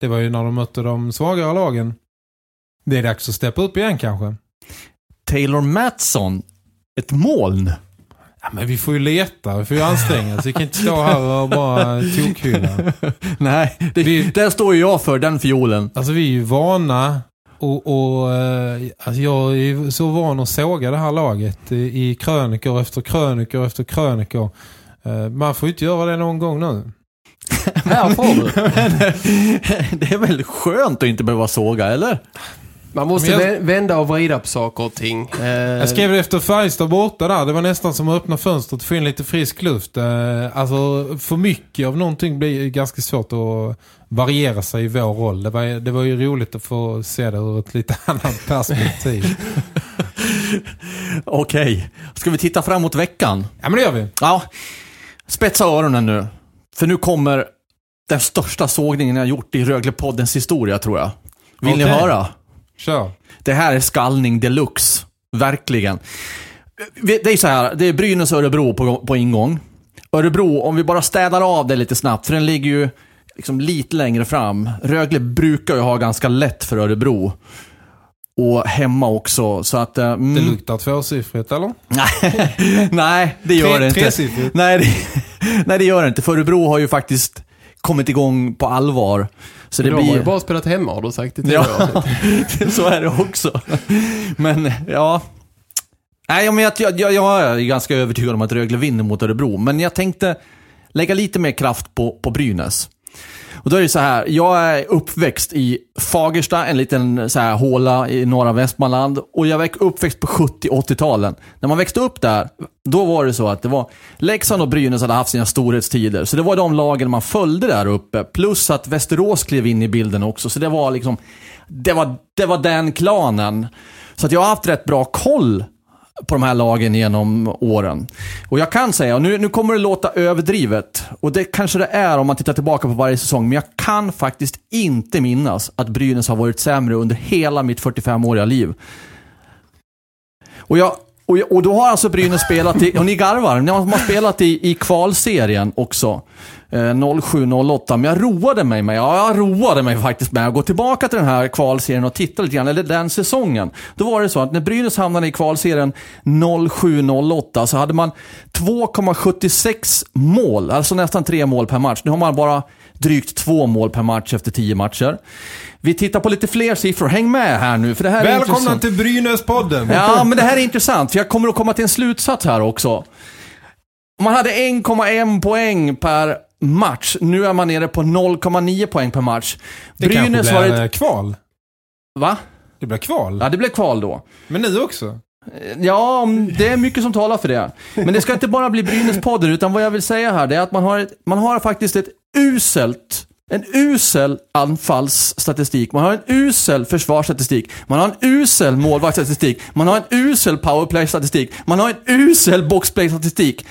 Det var ju när de mötte de svagare lagen. Det är dags att steppa upp igen kanske. Taylor Matson. Ett moln. Ja, men vi får ju leta, vi får ju anstränga oss. Vi kan inte stå här och bara tokhylla. [laughs] Nej, det, Vi- där står ju jag för, den fiolen. Alltså vi är ju vana och, och eh, alltså jag är så van att såga det här laget i, i krönikor efter krönikor efter krönikor. Eh, Man får ju inte göra det någon gång nu. [laughs] Här får du. [laughs] det är väl skönt att inte behöva såga, eller? Man måste jag- vä- vända och vrida på saker och ting. Eh, Jag skrev det efter Färjestad borta där. Det var nästan som att öppna fönstret och få in lite frisk luft. Eh, Alltså för mycket av någonting blir ganska svårt att variera sig i vår roll. Det var, det var ju roligt att få se det ur ett lite [laughs] annat perspektiv. [laughs] Okej, ska vi titta framåt veckan? ja men det gör vi. Ja, spetsa öronen nu. För nu kommer den största sågningen jag gjort i Röglepoddens historia, tror jag. Vill ni Okej. höra? Kör. Det här är skallning deluxe. Verkligen. Det är så här, det är Brynäs och Örebro på, på ingång. Örebro, om vi bara städar av det lite snabbt, för den ligger ju liksom lite längre fram. Rögle brukar ju ha ganska lätt för Örebro. Och hemma också, så att... eh, Mm, Det luktar tvåsiffrigt eller? Nej, [laughs] det gör Tre- det inte. tresiffrigt. Nej det, [laughs] nej, det gör det inte. För Örebro har ju faktiskt kommit igång på allvar. Så det de har ju blir... bara spelat hemma har du sagt i Ja, tidigare [laughs] så är det också. Men ja... Nej, men jag, jag, jag, jag är ganska övertygad om att Rögle vinner mot Örebro. Men jag tänkte lägga lite mer kraft på, på Brynäs. Och då är det så här, jag är uppväxt i Fagersta, en liten så här håla i norra Västmanland. Och jag är uppväxt på 70-80-talen. När man växte upp där, då var det så att det var Leksand och Brynäs hade haft sina storhetstider. Så det var de lagen man följde där uppe. Plus att Västerås klev in i bilden också. Så det var liksom, det var, det var den klanen. Så att jag har haft rätt bra koll på de här lagen genom åren. Och jag kan säga, och nu, nu kommer det låta överdrivet, och det kanske det är om man tittar tillbaka på varje säsong, men jag kan faktiskt inte minnas att Brynäs har varit sämre under hela mitt 45-åriga liv. Och, jag, och, jag, och då har alltså Brynäs spelat i, och ni garvar, ni har, de har spelat i, i kvalserien också. Eh, 07-08, men jag roade mig med, ja jag roade mig faktiskt med att gå tillbaka till den här kvalserien och titta lite grann, eller den säsongen. Då var det så att när Brynäs hamnade i kvalserien 07-08 så hade man 2,76 mål, alltså nästan tre mål per match. Nu har man bara drygt två mål per match efter tio matcher. Vi tittar på lite fler siffror, häng med här nu för det här är Välkomna intressant. till Brynäs-podden! Ja, men det här är intressant, för jag kommer att komma till en slutsats här också. Man hade 1,1 poäng per match. Nu är man nere på 0,9 poäng per match. Det kanske Brynäs blir var ett... eh, kval. Va? Det blir kval. Ja, det blev kval då. Men nu också. Ja, om- det är mycket som talar för det. Men det ska inte bara bli Brynäs-podden, utan vad jag vill säga här det är att man har, ett, man har faktiskt ett uselt en usel anfallsstatistik, man har en usel försvarsstatistik, man har en usel målvaktsstatistik, man har en usel powerplay-statistik, man har en usel boxplay-statistik.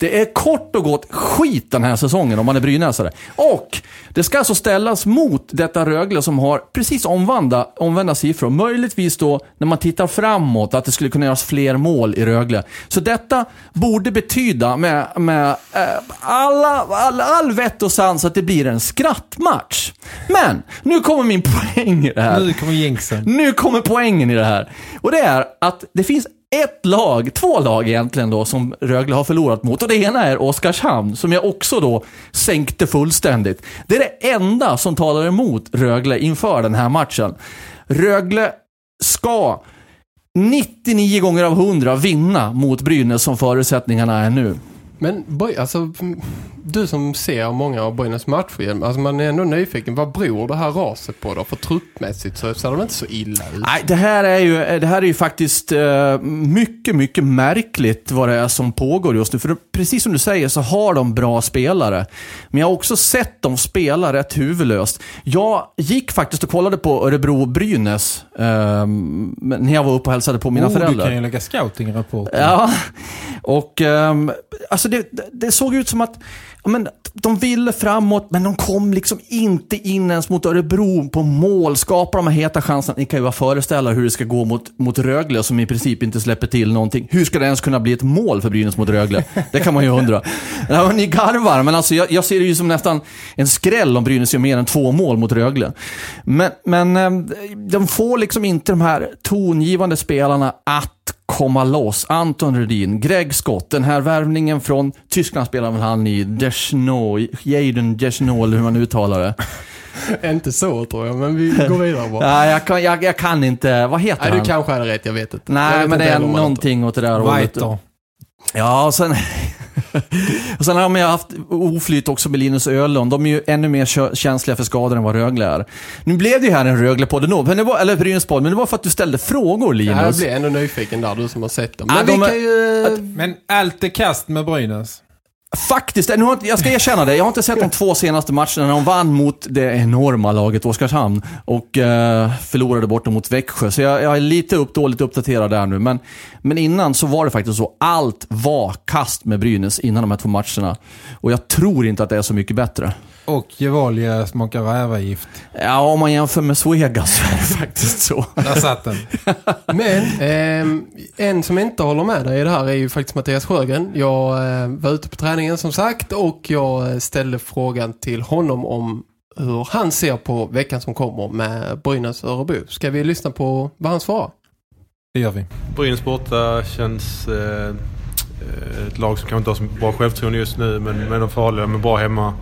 Det är kort och gott skit den här säsongen om man är brynäsare. Och det ska alltså ställas mot detta Rögle som har precis omvända, omvända siffror. Möjligtvis då när man tittar framåt att det skulle kunna göras fler mål i Rögle. Så detta borde betyda med, med äh, alla, all, all vett och sans att det blir en skrattmatch. Men nu kommer min [laughs] poäng i det här. Nu kommer jinxen. Nu kommer poängen i det här. Och det är att det finns ett lag, två lag egentligen då, som Rögle har förlorat mot. Och det ena är Oskarshamn, som jag också då sänkte fullständigt. Det är det enda som talar emot Rögle inför den här matchen. Rögle ska 99 gånger av 100 vinna mot Brynäs som förutsättningarna är nu. Men boy, alltså, du som ser många av Brynäs matcher, alltså man är ändå nyfiken. Vad beror det här raset på då? För truppmässigt så ser de inte så illa ut. Nej, det här är ju, det här är ju faktiskt uh, mycket, mycket märkligt vad det är som pågår just nu. För precis som du säger så har de bra spelare. Men jag har också sett dem spela rätt huvudlöst. Jag gick faktiskt och kollade på Örebro-Brynäs uh, när jag var uppe och hälsade på mina oh, föräldrar. Du kan ju lägga scouting-rapport. Ja, och um, alltså det, det såg ut som att men, de ville framåt, men de kom liksom inte in ens mot Örebro på mål. Skapar de här heta chanserna. Ni kan ju bara föreställa hur det ska gå mot, mot Rögle som i princip inte släpper till någonting. Hur ska det ens kunna bli ett mål för Brynäs mot Rögle? Det kan man ju undra. Ja, ni garvar, men alltså jag, jag ser det ju som nästan en skräll om Brynäs gör mer än två mål mot Rögle. Men, men ehm, de får liksom inte de här tongivande spelarna att komma loss. Anton Rudin, Greg Scott, den här värvningen från Tyskland spelar väl han i Deschno, Jaden Deschno eller hur man uttalar det. [laughs] inte så tror jag, men vi går vidare bara. Nej, jag kan, jag, jag kan inte. Vad heter Nej, han? du kanske hade rätt, jag vet inte. Nej, vet men inte det är någonting åt det där hållet. Weiter. Ja, och sen... [laughs] och sen har de ju haft oflyt också med Linus Ölund. De är ju ännu mer känsliga för skador än vad Rögle är. Nu blev det ju här en Rögle-podd eller Brynäs-podd, men det var för att du ställde frågor heter. Jag Linus. blir ändå nyfiken där, du som har sett dem. Ja, Men de vi är- ju... Men allt är kast med Brynäs. Faktiskt, nu har inte, jag ska erkänna det. Jag har inte sett de två senaste matcherna när de vann mot det enorma laget Oskarshamn och eh, förlorade borta mot Växjö. Så jag, jag är lite upp, dåligt uppdaterad där nu. Men, men innan så var det faktiskt så. Allt var kast med Brynäs innan de här två matcherna. Och jag tror inte att det är så mycket bättre. Och Gevalia smakar rävagift. Ja, om man jämför med Svegas [laughs] så är det faktiskt så. Där satt den. Men ehm, en som inte håller med dig i det här är ju faktiskt Mattias Sjögren. Jag eh, var ute på träningen som sagt och jag eh, ställde frågan till honom om hur han ser på veckan som kommer med Brynäs Örebro. Ska vi lyssna på vad han svarar? Det gör vi. Brynäs borta känns eh, eh, ett lag som kanske inte har så bra självförtroende just nu men, men de farliga men bra hemma.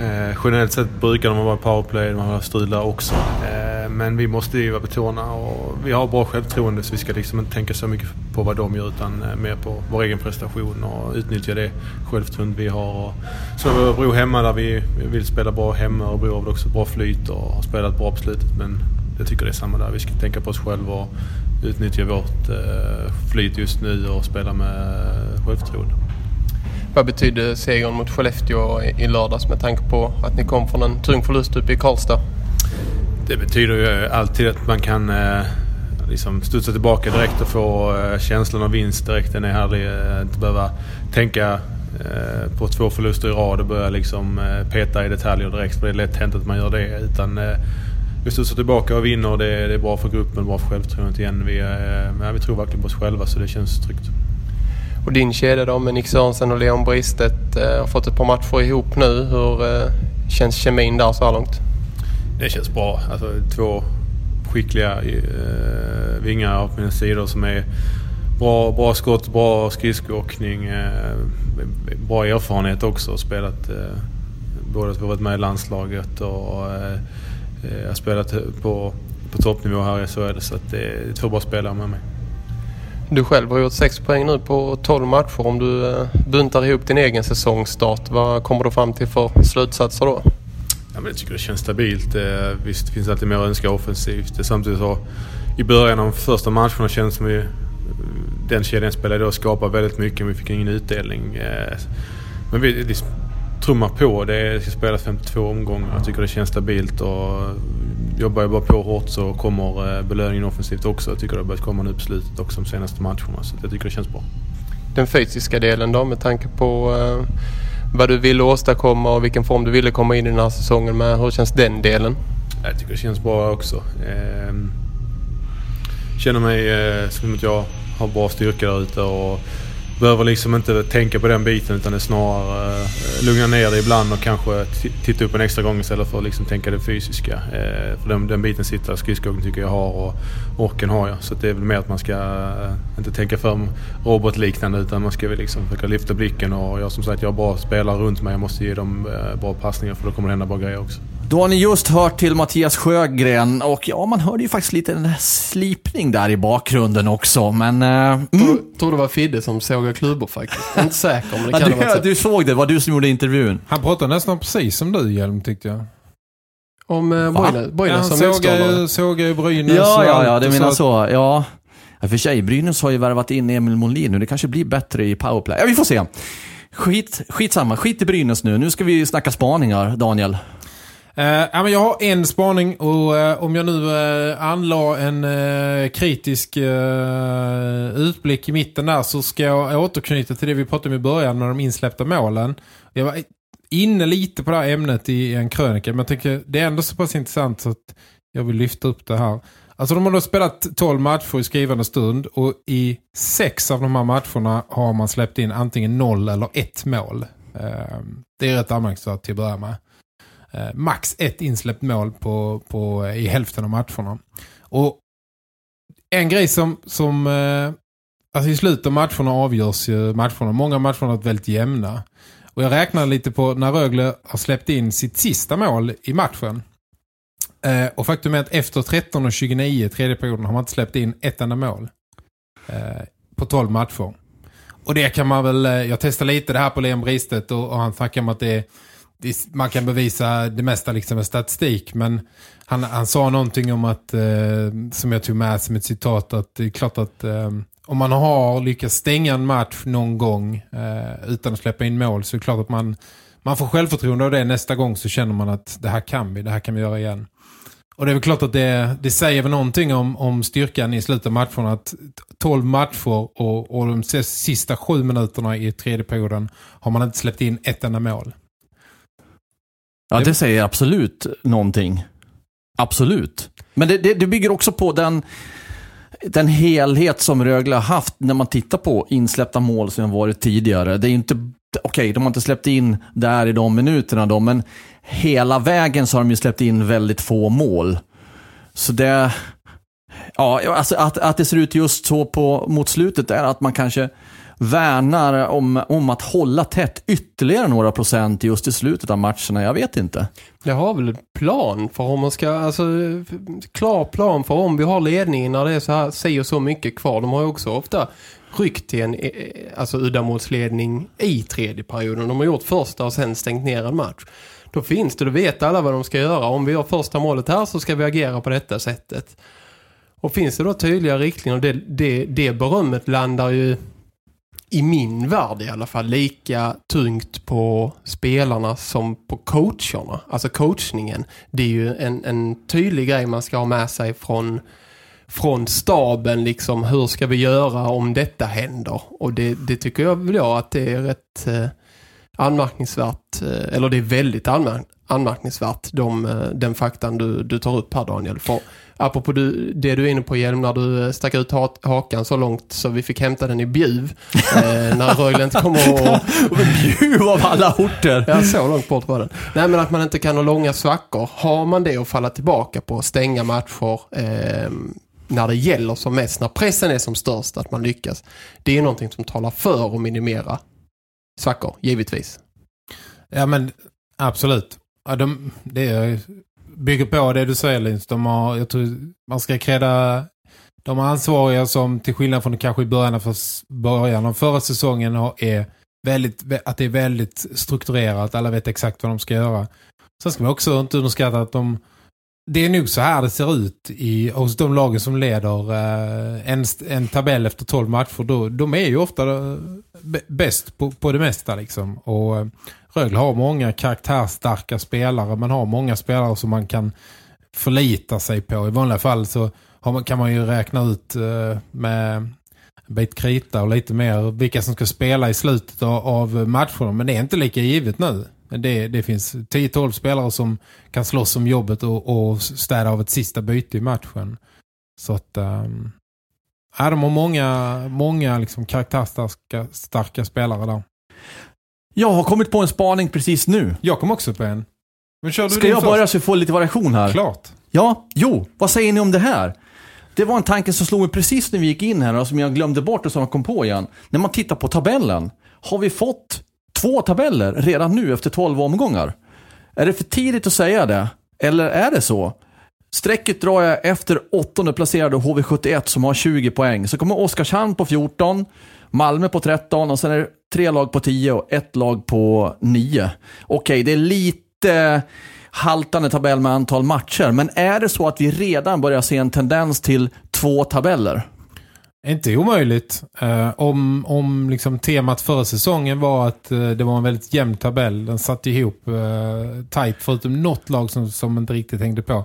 Eh, generellt sett brukar de vara powerplay, de har strul där också. Eh, men vi måste ju vara på tårna och vi har bra självförtroende så vi ska liksom inte tänka så mycket på vad de gör utan eh, mer på vår egen prestation och utnyttja det självförtroende vi har. Och, så har vi Örebro hemma där vi vill spela bra hemma. Örebro har väl också bra flyt och har spelat bra på slutet men jag tycker det är samma där. Vi ska tänka på oss själva och utnyttja vårt eh, flyt just nu och spela med självförtroende. Vad betyder segern mot Skellefteå i lördags med tanke på att ni kom från en tung förlust uppe i Karlstad? Det betyder ju alltid att man kan eh, liksom studsa tillbaka direkt och få eh, känslan av vinst direkt. Den är härlig. Inte behöva tänka eh, på två förluster i rad och börja liksom peta i detaljer direkt. För det är lätt hänt att man gör det. Utan vi studsar tillbaka och vinner. Det, det är bra för gruppen, bra för självförtroendet igen. Vi, vi tror verkligen på oss själva så det känns tryggt. Och din kedja då med Nick Sörensen och Leon Bristet eh, har fått ett par matcher ihop nu. Hur eh, känns kemin där så här långt? Det känns bra. Alltså, två skickliga eh, vingar på mina sidor som är bra, bra skott, bra skridskoåkning. Eh, bra erfarenhet också. Spelat, eh, både har varit med i landslaget och eh, eh jag har spelat på, på toppnivå här i SHL. Så att det är två bra spelare med mig. Du själv har gjort sex poäng nu på 12 matcher. Om du eh, buntar ihop din egen säsongstart, vad kommer du fram till för slutsatser då? Ja, men jag tycker det känns stabilt. Eh, visst det finns alltid mer att önska offensivt. Eh, samtidigt så i början av de första matcherna känns det som vi den kedjan spelade då skapade väldigt mycket men vi fick ingen utdelning. Men vi, vi trummar på. Det ska spelas 52 omgångar. Jag tycker det känns stabilt och jobbar jag bara på hårt så kommer eh, belöningen offensivt också. Jag tycker det har börjat komma nu på slutet också de senaste matcherna. Så jag tycker det känns bra. den fysiska delen då med tanke på eh, vad du ville åstadkomma och vilken form du ville komma in i den här säsongen med. Hur känns den delen? Jag tycker det känns bra också. Eh, känner mig eh, som att jag har bra styrka där ute och behöver liksom inte tänka på den biten utan det är snarare eh, lugna ner det ibland och kanske titta upp en extra gång istället för att liksom tänka det fysiska. Eh, för den, den biten sitter skridskoåkning tycker jag har och orken har jag. Så det är väl mer att man ska eh, inte tänka för robotliknande utan man ska väl liksom försöka lyfta blicken och jag som sagt jag har bra spelare runt mig. Jag måste ge dem eh, bra passningar för då kommer det hända bra grejer också. Då har ni just hört till Mattias Sjögren och ja, man hörde ju faktiskt lite en slipning där i bakgrunden också, men... Uh, mm. tror, tror det var Fidde som såg klubbor faktiskt. Jag är inte säker, men det [laughs] kan ja, du, vara du såg det, var du som gjorde intervjun. Han pratade nästan precis som du, Hjelm, tyckte jag. Om eh, Brynäs, Brynäs ja, som motståndare? såg ju Brynäs. Ja, ja, ja, det menar så. så. Ja. ja, för sig, Brynäs har ju värvat in Emil Molin nu. Det kanske blir bättre i powerplay. Ja, vi får se. Skit, skitsamma, skit i Brynäs nu. Nu ska vi snacka spaningar, Daniel. Uh, ja, men jag har en spaning och uh, om jag nu eh, uh, anla en uh, kritisk utblick i mitten där så ska jag återknyta till det vi pratade om i början med de insläppta målen. Jag var inne lite på det här ämnet i en krönika men jag tycker det är ändå så pass intressant så att jag vill lyfta upp det här. Alltså de har då spelat 12 matcher i skrivande stund och i sex av de här matcherna har man släppt in antingen noll eller ett mål. Det är rätt anmärkningsvärt till att börja med Eh, max ett insläppt mål på, på, i hälften av matcherna. Och en grej som, som eh, alltså i slutet av matcherna avgörs ju matcherna. Många matcher har varit väldigt jämna. Och jag räknar lite på när Rögle har släppt in sitt sista mål i matchen. Eh, och faktum är att efter 13 och 29 tredje perioden har man inte släppt in ett enda mål. Eh, på 12 matcher. Och det kan man väl, eh, jag testar lite det här på Liam Bristet och, och han snackar om att det är man kan bevisa det mesta liksom med statistik men han, han sa någonting om att eh, som jag tog med som ett citat att det är klart att eh, om man har lyckats stänga en match någon gång eh, utan att släppa in mål så är det klart att man, man får självförtroende av det nästa gång så känner man att det här kan vi, det här kan vi göra igen. Och det är väl klart att det, det säger väl någonting om, om styrkan i slutet av matcherna att 12 matcher och, och de sista sju minuterna i tredje perioden har man inte släppt in ett enda mål. Ja, det säger absolut någonting. Absolut. Men det, det, det bygger också på den, den helhet som Rögle har haft när man tittar på insläppta mål som har varit tidigare. Det är inte, okej, okay, de har inte släppt in där i de minuterna då, men hela vägen så har de ju släppt in väldigt få mål. Så det, ja, alltså att, att det ser ut just så på, mot slutet är att man kanske värnar om, om att hålla tätt ytterligare några procent just i slutet av matcherna. Jag vet inte. Jag har väl plan för om man ska, alltså klar plan för om vi har ledningen när det är så här, säger så mycket kvar. De har ju också ofta ryckt till en eh, alltså uddamålsledning i tredje perioden. De har gjort första och sen stängt ner en match. Då finns det, då vet alla vad de ska göra. Om vi har första målet här så ska vi agera på detta sättet. Och finns det då tydliga riktlinjer, det, det, det berömmet landar ju i min värld i alla fall lika tungt på spelarna som på coacherna. Alltså coachningen. Det är ju en, en tydlig grej man ska ha med sig från, från staben. Liksom, hur ska vi göra om detta händer? Och det, det tycker jag väl jag att det är rätt eh, anmärkningsvärt. Eh, eller det är väldigt anmärk anmärkningsvärt de, eh, den faktan du, du tar upp här Daniel. För apropå du, det du är inne på Hjelm när du eh, stack ut hakan så långt så vi fick hämta den i Bjuv eh, [laughs] när Rögle inte kommer och... Bjuv av alla orter! Ja, så långt bort var den. Nej, men att man inte kan ha långa svackor. Har man det att falla tillbaka på, stänga matcher eh, när det gäller som mest, när pressen är som störst, att man lyckas. Det är någonting som talar för att minimera svackor, givetvis. Ja, men absolut. Ja, de, det är bygger på det du säger Lins. De har, jag tror man ska kräda de ansvariga som till skillnad från kanske i början av, början av förra säsongen är väldigt, att det är väldigt strukturerat. Alla vet exakt vad de ska göra. Sen ska man också inte underskatta att de det är nog så här det ser ut i, hos de lagen som leder eh, en, en tabell efter 12 matcher. Då, de är ju ofta eh, bäst på, på det mesta. Liksom. Och eh, Rögle har många karaktärstarka spelare. Man har många spelare som man kan förlita sig på. I vanliga fall så man, kan man ju räkna ut eh, med, bit krita och lite mer vilka som ska spela i slutet av, av matcherna. Men det är inte lika givet nu. Det, det finns 10-12 spelare som kan slåss om jobbet och, och städa av ett sista byte i matchen. Så att... Um, ja, de har många, många liksom karaktärstarka starka spelare där. Jag har kommit på en spaning precis nu. Jag kom också på en. Men kör du Ska jag först? börja så vi får lite variation här? Klart. Ja, jo, vad säger ni om det här? Det var en tanke som slog mig precis när vi gick in här och som jag glömde bort och som jag kom på igen. När man tittar på tabellen, har vi fått två tabeller redan nu efter 12 omgångar? Är det för tidigt att säga det? Eller är det så? Strecket drar jag efter åttonde placerade HV71 som har 20 poäng. Så kommer Oskarshamn på 14, Malmö på 13 och sen är det tre lag på tio och ett lag på nio. Okej, det är lite haltande tabell med antal matcher. Men är det så att vi redan börjar se en tendens till två tabeller? Inte omöjligt. Eh, om om liksom temat förra säsongen var att eh, det var en väldigt jämn tabell. Den satt ihop eh, tight förutom något lag som, som inte riktigt hängde på.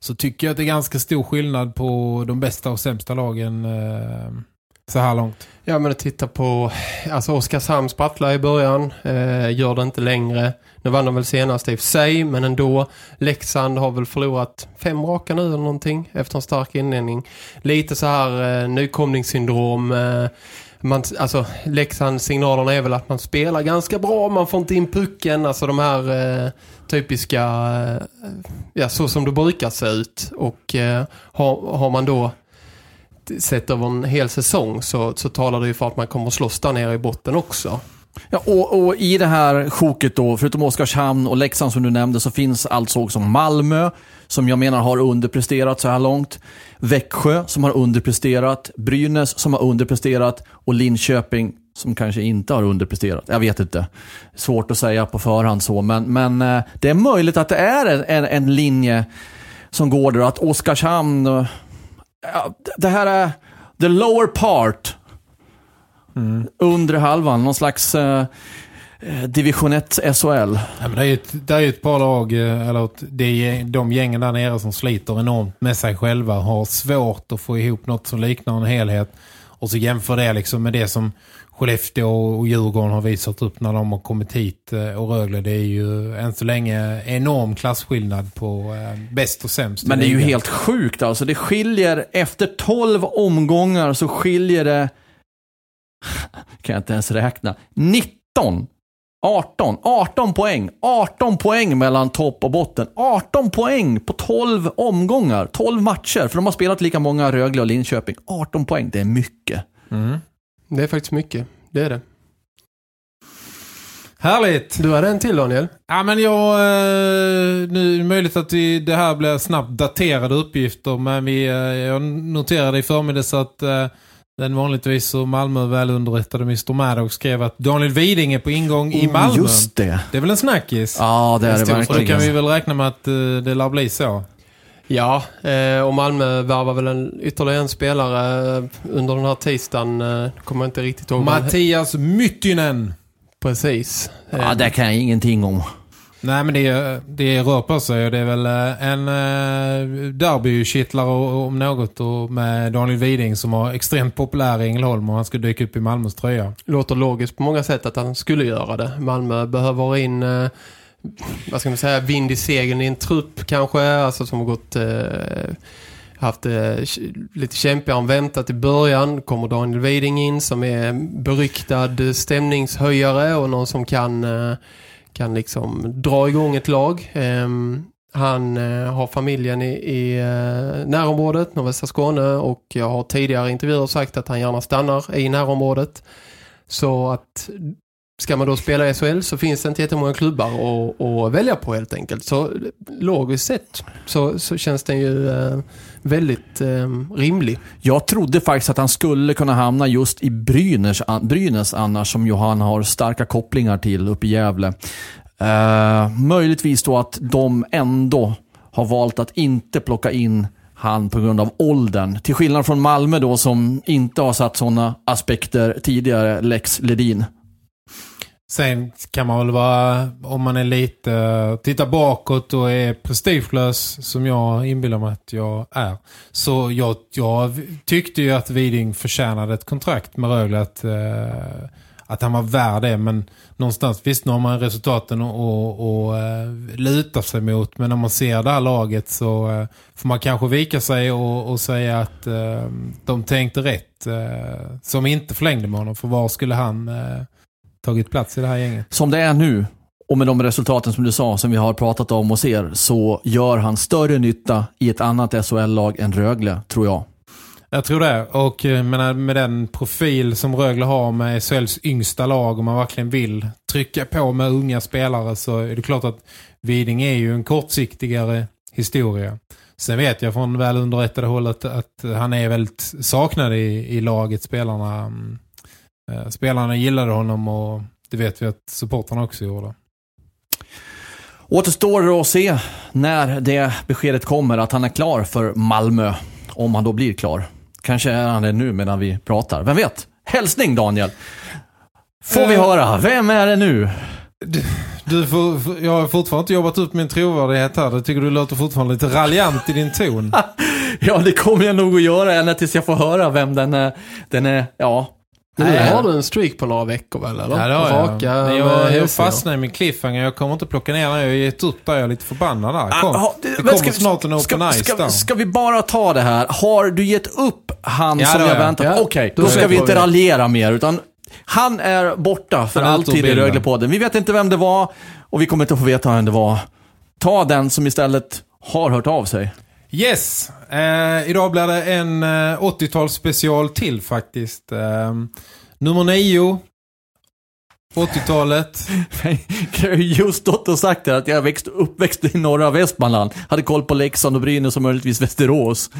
Så tycker jag att det är ganska stor skillnad på de bästa och sämsta lagen eh, så här långt. Ja, men att titta på alltså Oskarshamn sprattlar i början, eh, gör det inte längre. Nu vann de väl senast i och för sig, men ändå. Leksand har väl förlorat fem raka nu eller någonting efter en stark inledning. Lite så här eh, nykomlingssyndrom. Eh, man, alltså, Leksand-signalerna är väl att man spelar ganska bra, man får inte in pucken. Alltså de här eh, typiska, eh, ja så som det brukar se ut. Och eh, har, har man då sett över en hel säsong så, så talar det ju för att man kommer att slåss där nere i botten också. Ja, och, och i det här sjoket då, förutom Oskarshamn och Leksand som du nämnde, så finns alltså också Malmö, som jag menar har underpresterat så här långt. Växjö, som har underpresterat. Brynäs, som har underpresterat. Och Linköping, som kanske inte har underpresterat. Jag vet inte. Svårt att säga på förhand så, men, men eh, det är möjligt att det är en, en, en linje som går där. Att Oskarshamn... Eh, det här är the lower part undre halvan, någon slags eh, eh, division 1 SHL. Ja, det är ju ett, det är ett par lag, eh, eller det är de gängen där nere som sliter enormt med sig själva. Har svårt att få ihop något som liknar en helhet. Och så jämför det liksom med det som Skellefteå och Djurgården har visat upp när de har kommit hit. eh, Och Rögle, det är ju än så länge enorm klassskillnad på eh, bäst och sämst. Men det är ju helt sjukt alltså. Det skiljer, efter 12 omgångar så skiljer det, [laughs] kan jag inte ens räkna, 19, 18, 18 poäng. 18 poäng mellan topp och botten. 18 poäng på 12 omgångar, 12 matcher. För de har spelat lika många Rögle och Linköping. 18 poäng, det är mycket. Mm. Det är faktiskt mycket. Det är det. Härligt! Du hade en till Daniel. Ja, men jag... eh, Nu är det möjligt att vi, det här blir snabbt daterade uppgifter, men vi, eh, jag noterade i förmiddags att eh, den vanligtvis så Malmö välunderrättade Mr. Maddox skrev att Daniel Widing är på ingång i Oh, Malmö. Just det. Det är väl en snackis? Ja, det är det Och då verkligen. kan vi väl räkna med att det lär bli så. Ja, eh, och Malmö värvar väl en, ytterligare en spelare eh, under den här tisdagen. Eh, kommer jag inte riktigt ihåg. Mattias Myttynen. Precis. Ja, det kan jag ingenting om. Nej, men det, det rör på sig och det är väl en derby-kittlare om något och med Daniel Widing som var extremt populär i Ängelholm och han ska dyka upp i Malmös tröja. låter logiskt på många sätt att han skulle göra det. Malmö behöver in vad ska man säga, vind i seglen i en trupp kanske, alltså som har gått eh, haft eh, lite kämpigare än väntat i början. Kommer Daniel Widing in som är beryktad stämningshöjare och någon som kan eh, kan liksom dra igång ett lag. Ehm, han eh, har familjen i, i eh, närområdet, nordvästra Skåne och jag har tidigare i intervjuer sagt att han gärna stannar i närområdet. Så att ska man då spela i SHL så finns det inte jättemånga klubbar att, att välja på helt enkelt. Så logiskt sett så, så känns den ju eh, väldigt eh, rimlig. Jag trodde faktiskt att han skulle kunna hamna just i Brynäs, Brynäs annars, som Johan har starka kopplingar till uppe i Gävle. Uh, möjligtvis då att de ändå har valt att inte plocka in han på grund av åldern. Till skillnad från Malmö då som inte har satt sådana aspekter tidigare, Lex Ledin. Sen kan man väl vara, om man är lite, tittar bakåt och är prestigelös som jag inbillar mig att jag är. Så jag, jag tyckte ju att Widing förtjänade ett kontrakt med Rögle att, eh, att han var värd det. Men någonstans, visst nu har man resultaten och, eh, och, luta sig mot. Men när man ser det här laget så eh, får man kanske vika sig och, och säga att de tänkte rätt. Som inte förlängde med honom. För var skulle han tagit plats i det här gänget? Som det är nu, och med de resultaten som du sa, som vi har pratat om och ser, så gör han större nytta i ett annat SHL-lag än Rögle, tror jag. Jag tror det. Och eh, menar, med den profil som Rögle har med SHLs yngsta lag om man verkligen vill trycka på med unga spelare så är det klart att Widing är ju en kortsiktigare historia. Sen vet jag från väl underrättade hållet att han är väldigt saknad i, i laget. Spelarna, mm, spelarna gillade honom och det vet vi att supportarna också gjorde. Återstår det att se när det beskedet kommer att han är klar för Malmö. Om han då blir klar. Kanske är han det nu medan vi pratar. Vem vet? Hälsning Daniel! Får vi Eh. höra. Vem är det nu? Du får, jag har fortfarande inte jobbat upp min trovärdighet här. Jag tycker du låter fortfarande lite raljant i din ton. [laughs] Ja, det kommer jag nog att göra ända tills jag får höra vem den är. Den är, ja. Nu Nej. har du en streak på några veckor väl? Eller? Ja, det har jag. Raka Men jag, jag fastnar i min cliffhanger. Jag kommer inte plocka ner den. Jag har gett upp där. Jag är lite förbannad där. Kom. Ah, det men kommer ska vi- snart en open ska, ice ska, ska vi bara ta det här? Har du gett upp han Ja, som det jag väntat på? Ja, Okej, då då ska vi inte raljera mer. Utan han är borta för alltid i. Röglepodden. Vi vet inte vem det var och vi kommer inte att få veta vem det var. Ta den som istället har hört av sig. Yes! Eh, idag blir det en eh, 80-tals special till faktiskt. Eh, nummer 9. 80-talet. [laughs] Jag har just stått och sagt det, att jag är växt, uppväxt i norra Västmanland. Hade koll på Leksand och Brynäs och möjligtvis Västerås.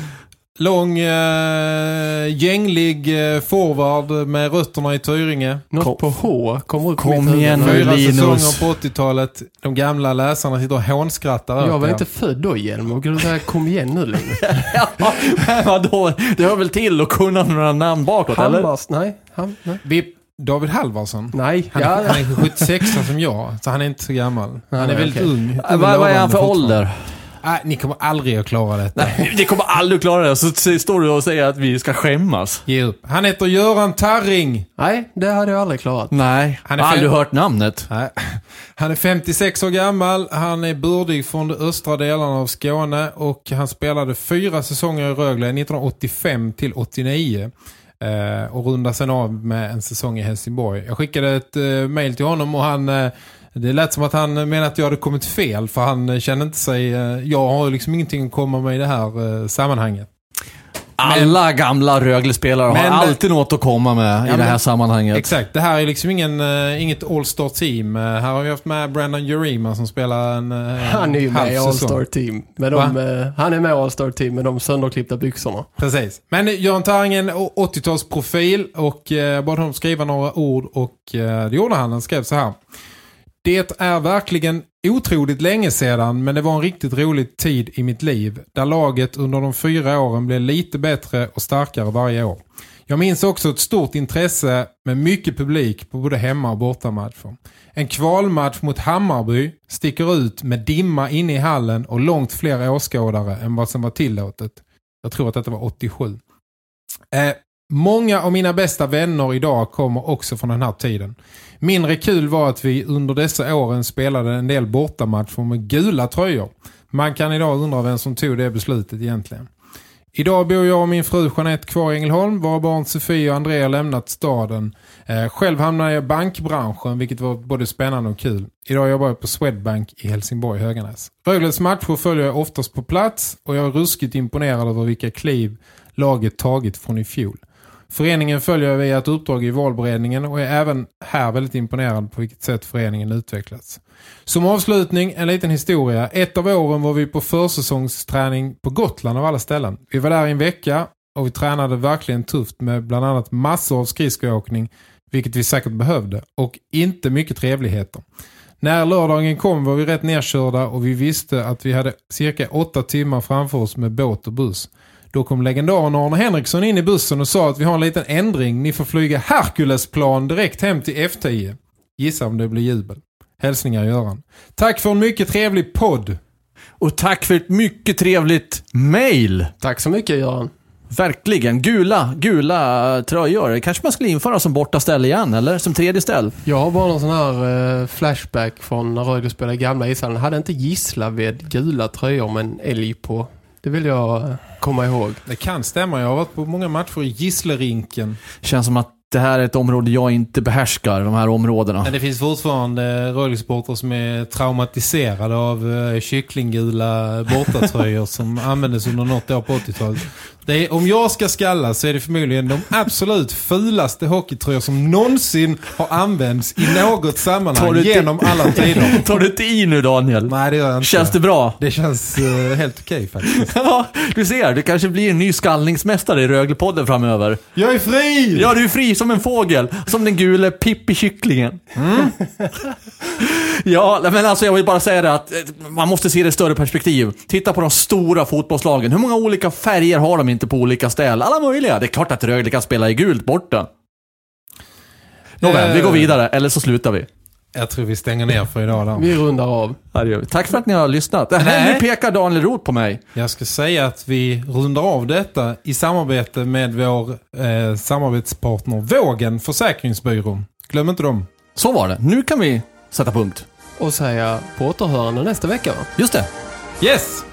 Lång, eh, gänglig eh, forward med rötterna i Tyringe. Något på H kommer ut på Kom igen nu. Fyra Linus. säsonger på 80-talet. De gamla läsarna sitter och hånskrattar Jag var inte född då igen. Och du säger kom igen nu Linus. [laughs] Ja, vadå? Det hör väl till att kunna några namn bakåt, eller? Hammars, nej. Ham, nej. Vi, David Halvarsson. Nej. Han, ja, är, han är 76 som jag, så han är inte så gammal. Han är Nej, väldigt okej. ung. Vad, vad är han för ålder? Nej, ni kommer aldrig att klara detta. Nej, det kommer aldrig att klara det. Så står du och säger att vi ska skämmas. Ge upp. Han heter Göran Tarring. nej, det hade jag aldrig klarat. Nej, Han har aldrig hört namnet. Nej. Han är 56 år gammal. Han är bördig från de östra delarna av Skåne och han spelade fyra säsonger i Rögle 1985 till 89. Eh, och rundade sen av med en säsong i Helsingborg. Jag skickade ett eh, mail till honom och han eh, det lät som att han menade att jag hade kommit fel för han kände inte sig eh, jag har liksom ingenting att komma med i det här eh, sammanhanget. Alla gamla Rögle-spelare har Men- alltid något att komma med i Ja, det här men- sammanhanget. Exakt, det här är liksom ingen, eh, inget all-star team. Eh, här har vi haft med Brandon Urima som spelar en Han är ju med i säsong. All-Star Team. Med de, eh, han är med i All-Star Team med de sönderklippta byxorna. Precis. Men Göran Taring är en å- 80-talsprofil och eh, bad honom skriva några ord och eh, det gjorde han. Han skrev så här. Det är verkligen otroligt länge sedan men det var en riktigt rolig tid i mitt liv där laget under de fyra åren blev lite bättre och starkare varje år. Jag minns också ett stort intresse med mycket publik på både hemma- och bortamatcher. En kvalmatch mot Hammarby sticker ut med dimma inne i hallen och långt fler åskådare än vad som var tillåtet. Jag tror att detta var 87. Eh, många av mina bästa vänner idag kommer också från den här tiden. Mindre kul var att vi under dessa åren spelade en del bortamatcher med gula tröjor. Man kan idag undra vem som tog det beslutet egentligen. Idag bor jag och min fru Jeanette kvar i Ängelholm. Våra barn Sofie och Andrea har lämnat staden. Eh, själv hamnade jag i bankbranschen vilket var både spännande och kul. Idag jobbar jag på Swedbank i Helsingborg Höganäs. Rögles matcher följer jag oftast på plats och jag är ruskigt imponerad över vilka kliv laget tagit från i fjol. Föreningen följer via ett uppdrag i valberedningen och är även här väldigt imponerad på vilket sätt föreningen utvecklats. Som avslutning, en liten historia. Ett av åren var vi på försäsongsträning på Gotland av alla ställen. Vi var där i en vecka och vi tränade verkligen tufft med bland annat massor av skridskoåkning, vilket vi säkert behövde, och inte mycket trevligheter. När lördagen kom var vi rätt nedkörda och vi visste att vi hade cirka åtta timmar framför oss med båt och buss. Då kom legendaren Arne Henriksson in i bussen och sa att vi har en liten ändring. Ni får flyga Herkulesplan direkt hem till F10. Gissa om det blir jubel. Hälsningar Göran. Tack för en mycket trevlig podd. Och tack för ett mycket trevligt mail. Tack så mycket Göran. Verkligen. Gula, gula tröjor. Kanske man skulle införa som borta ställ igen, eller? Som tredje ställ. Jag har bara någon sån här eh, flashback från när Rögle spelade gamla ishallen. Hade inte Gislaved gula tröjor med en älg på? Det vill jag komma ihåg. Det kan stämma. Jag har varit på många matcher i Gisslerinken. Känns som att det här är ett område jag inte behärskar, de här områdena. Men det finns fortfarande Rögle-supportrar som är traumatiserade av uh, kycklinggula bortatröjor som [laughs] användes under något år på 80-talet. Det är, om jag ska skalla så är det förmodligen de absolut fulaste hockeytröjor som någonsin har använts i något sammanhang genom alla tider. [laughs] Tar du inte i nu Daniel? Nej, det gör jag inte. Känns det bra? Det känns uh, helt okej [laughs] faktiskt. Ja, du ser. Du kanske blir en ny skallningsmästare i Röglepodden framöver. Jag är fri! Ja, du är fri som en fågel. Som den gule Pippi-kycklingen. Mm. [laughs] ja, men alltså jag vill bara säga det att eh, man måste se det i större perspektiv. Titta på de stora fotbollslagen. Hur många olika färger har de inte på olika ställ? Alla möjliga. Det är klart att Rögle kan spela i gult borta. Nåväl, vi går vidare. Eller så slutar vi. Jag tror vi stänger ner för idag då. Vi rundar av. Ja. Tack för att ni har lyssnat. Nej. nu pekar Daniel Roth på mig. Jag ska säga att vi rundar av detta i samarbete med vår eh, samarbetspartner Vågen Försäkringsbyrå. Glöm inte dem. Så var det. Nu kan vi sätta punkt. Och säga på återhörande nästa vecka va? Just det. Yes!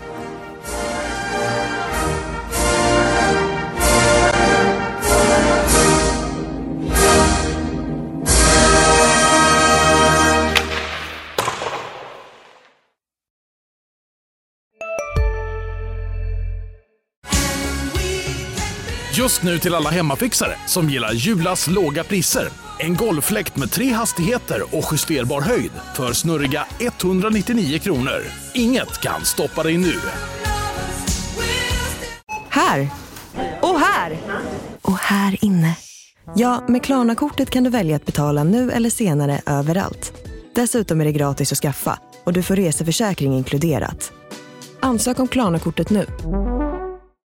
Just nu till alla hemmafixare som gillar Julas låga priser. En golffläkt med tre hastigheter och justerbar höjd för snurriga 199 kronor. Inget kan stoppa dig nu. Här! Och här! Och här inne. Ja, med Klarna-kortet kan du välja att betala nu eller senare överallt. Dessutom är det gratis att skaffa och du får reseförsäkring inkluderat. Ansök om Klarna-kortet nu.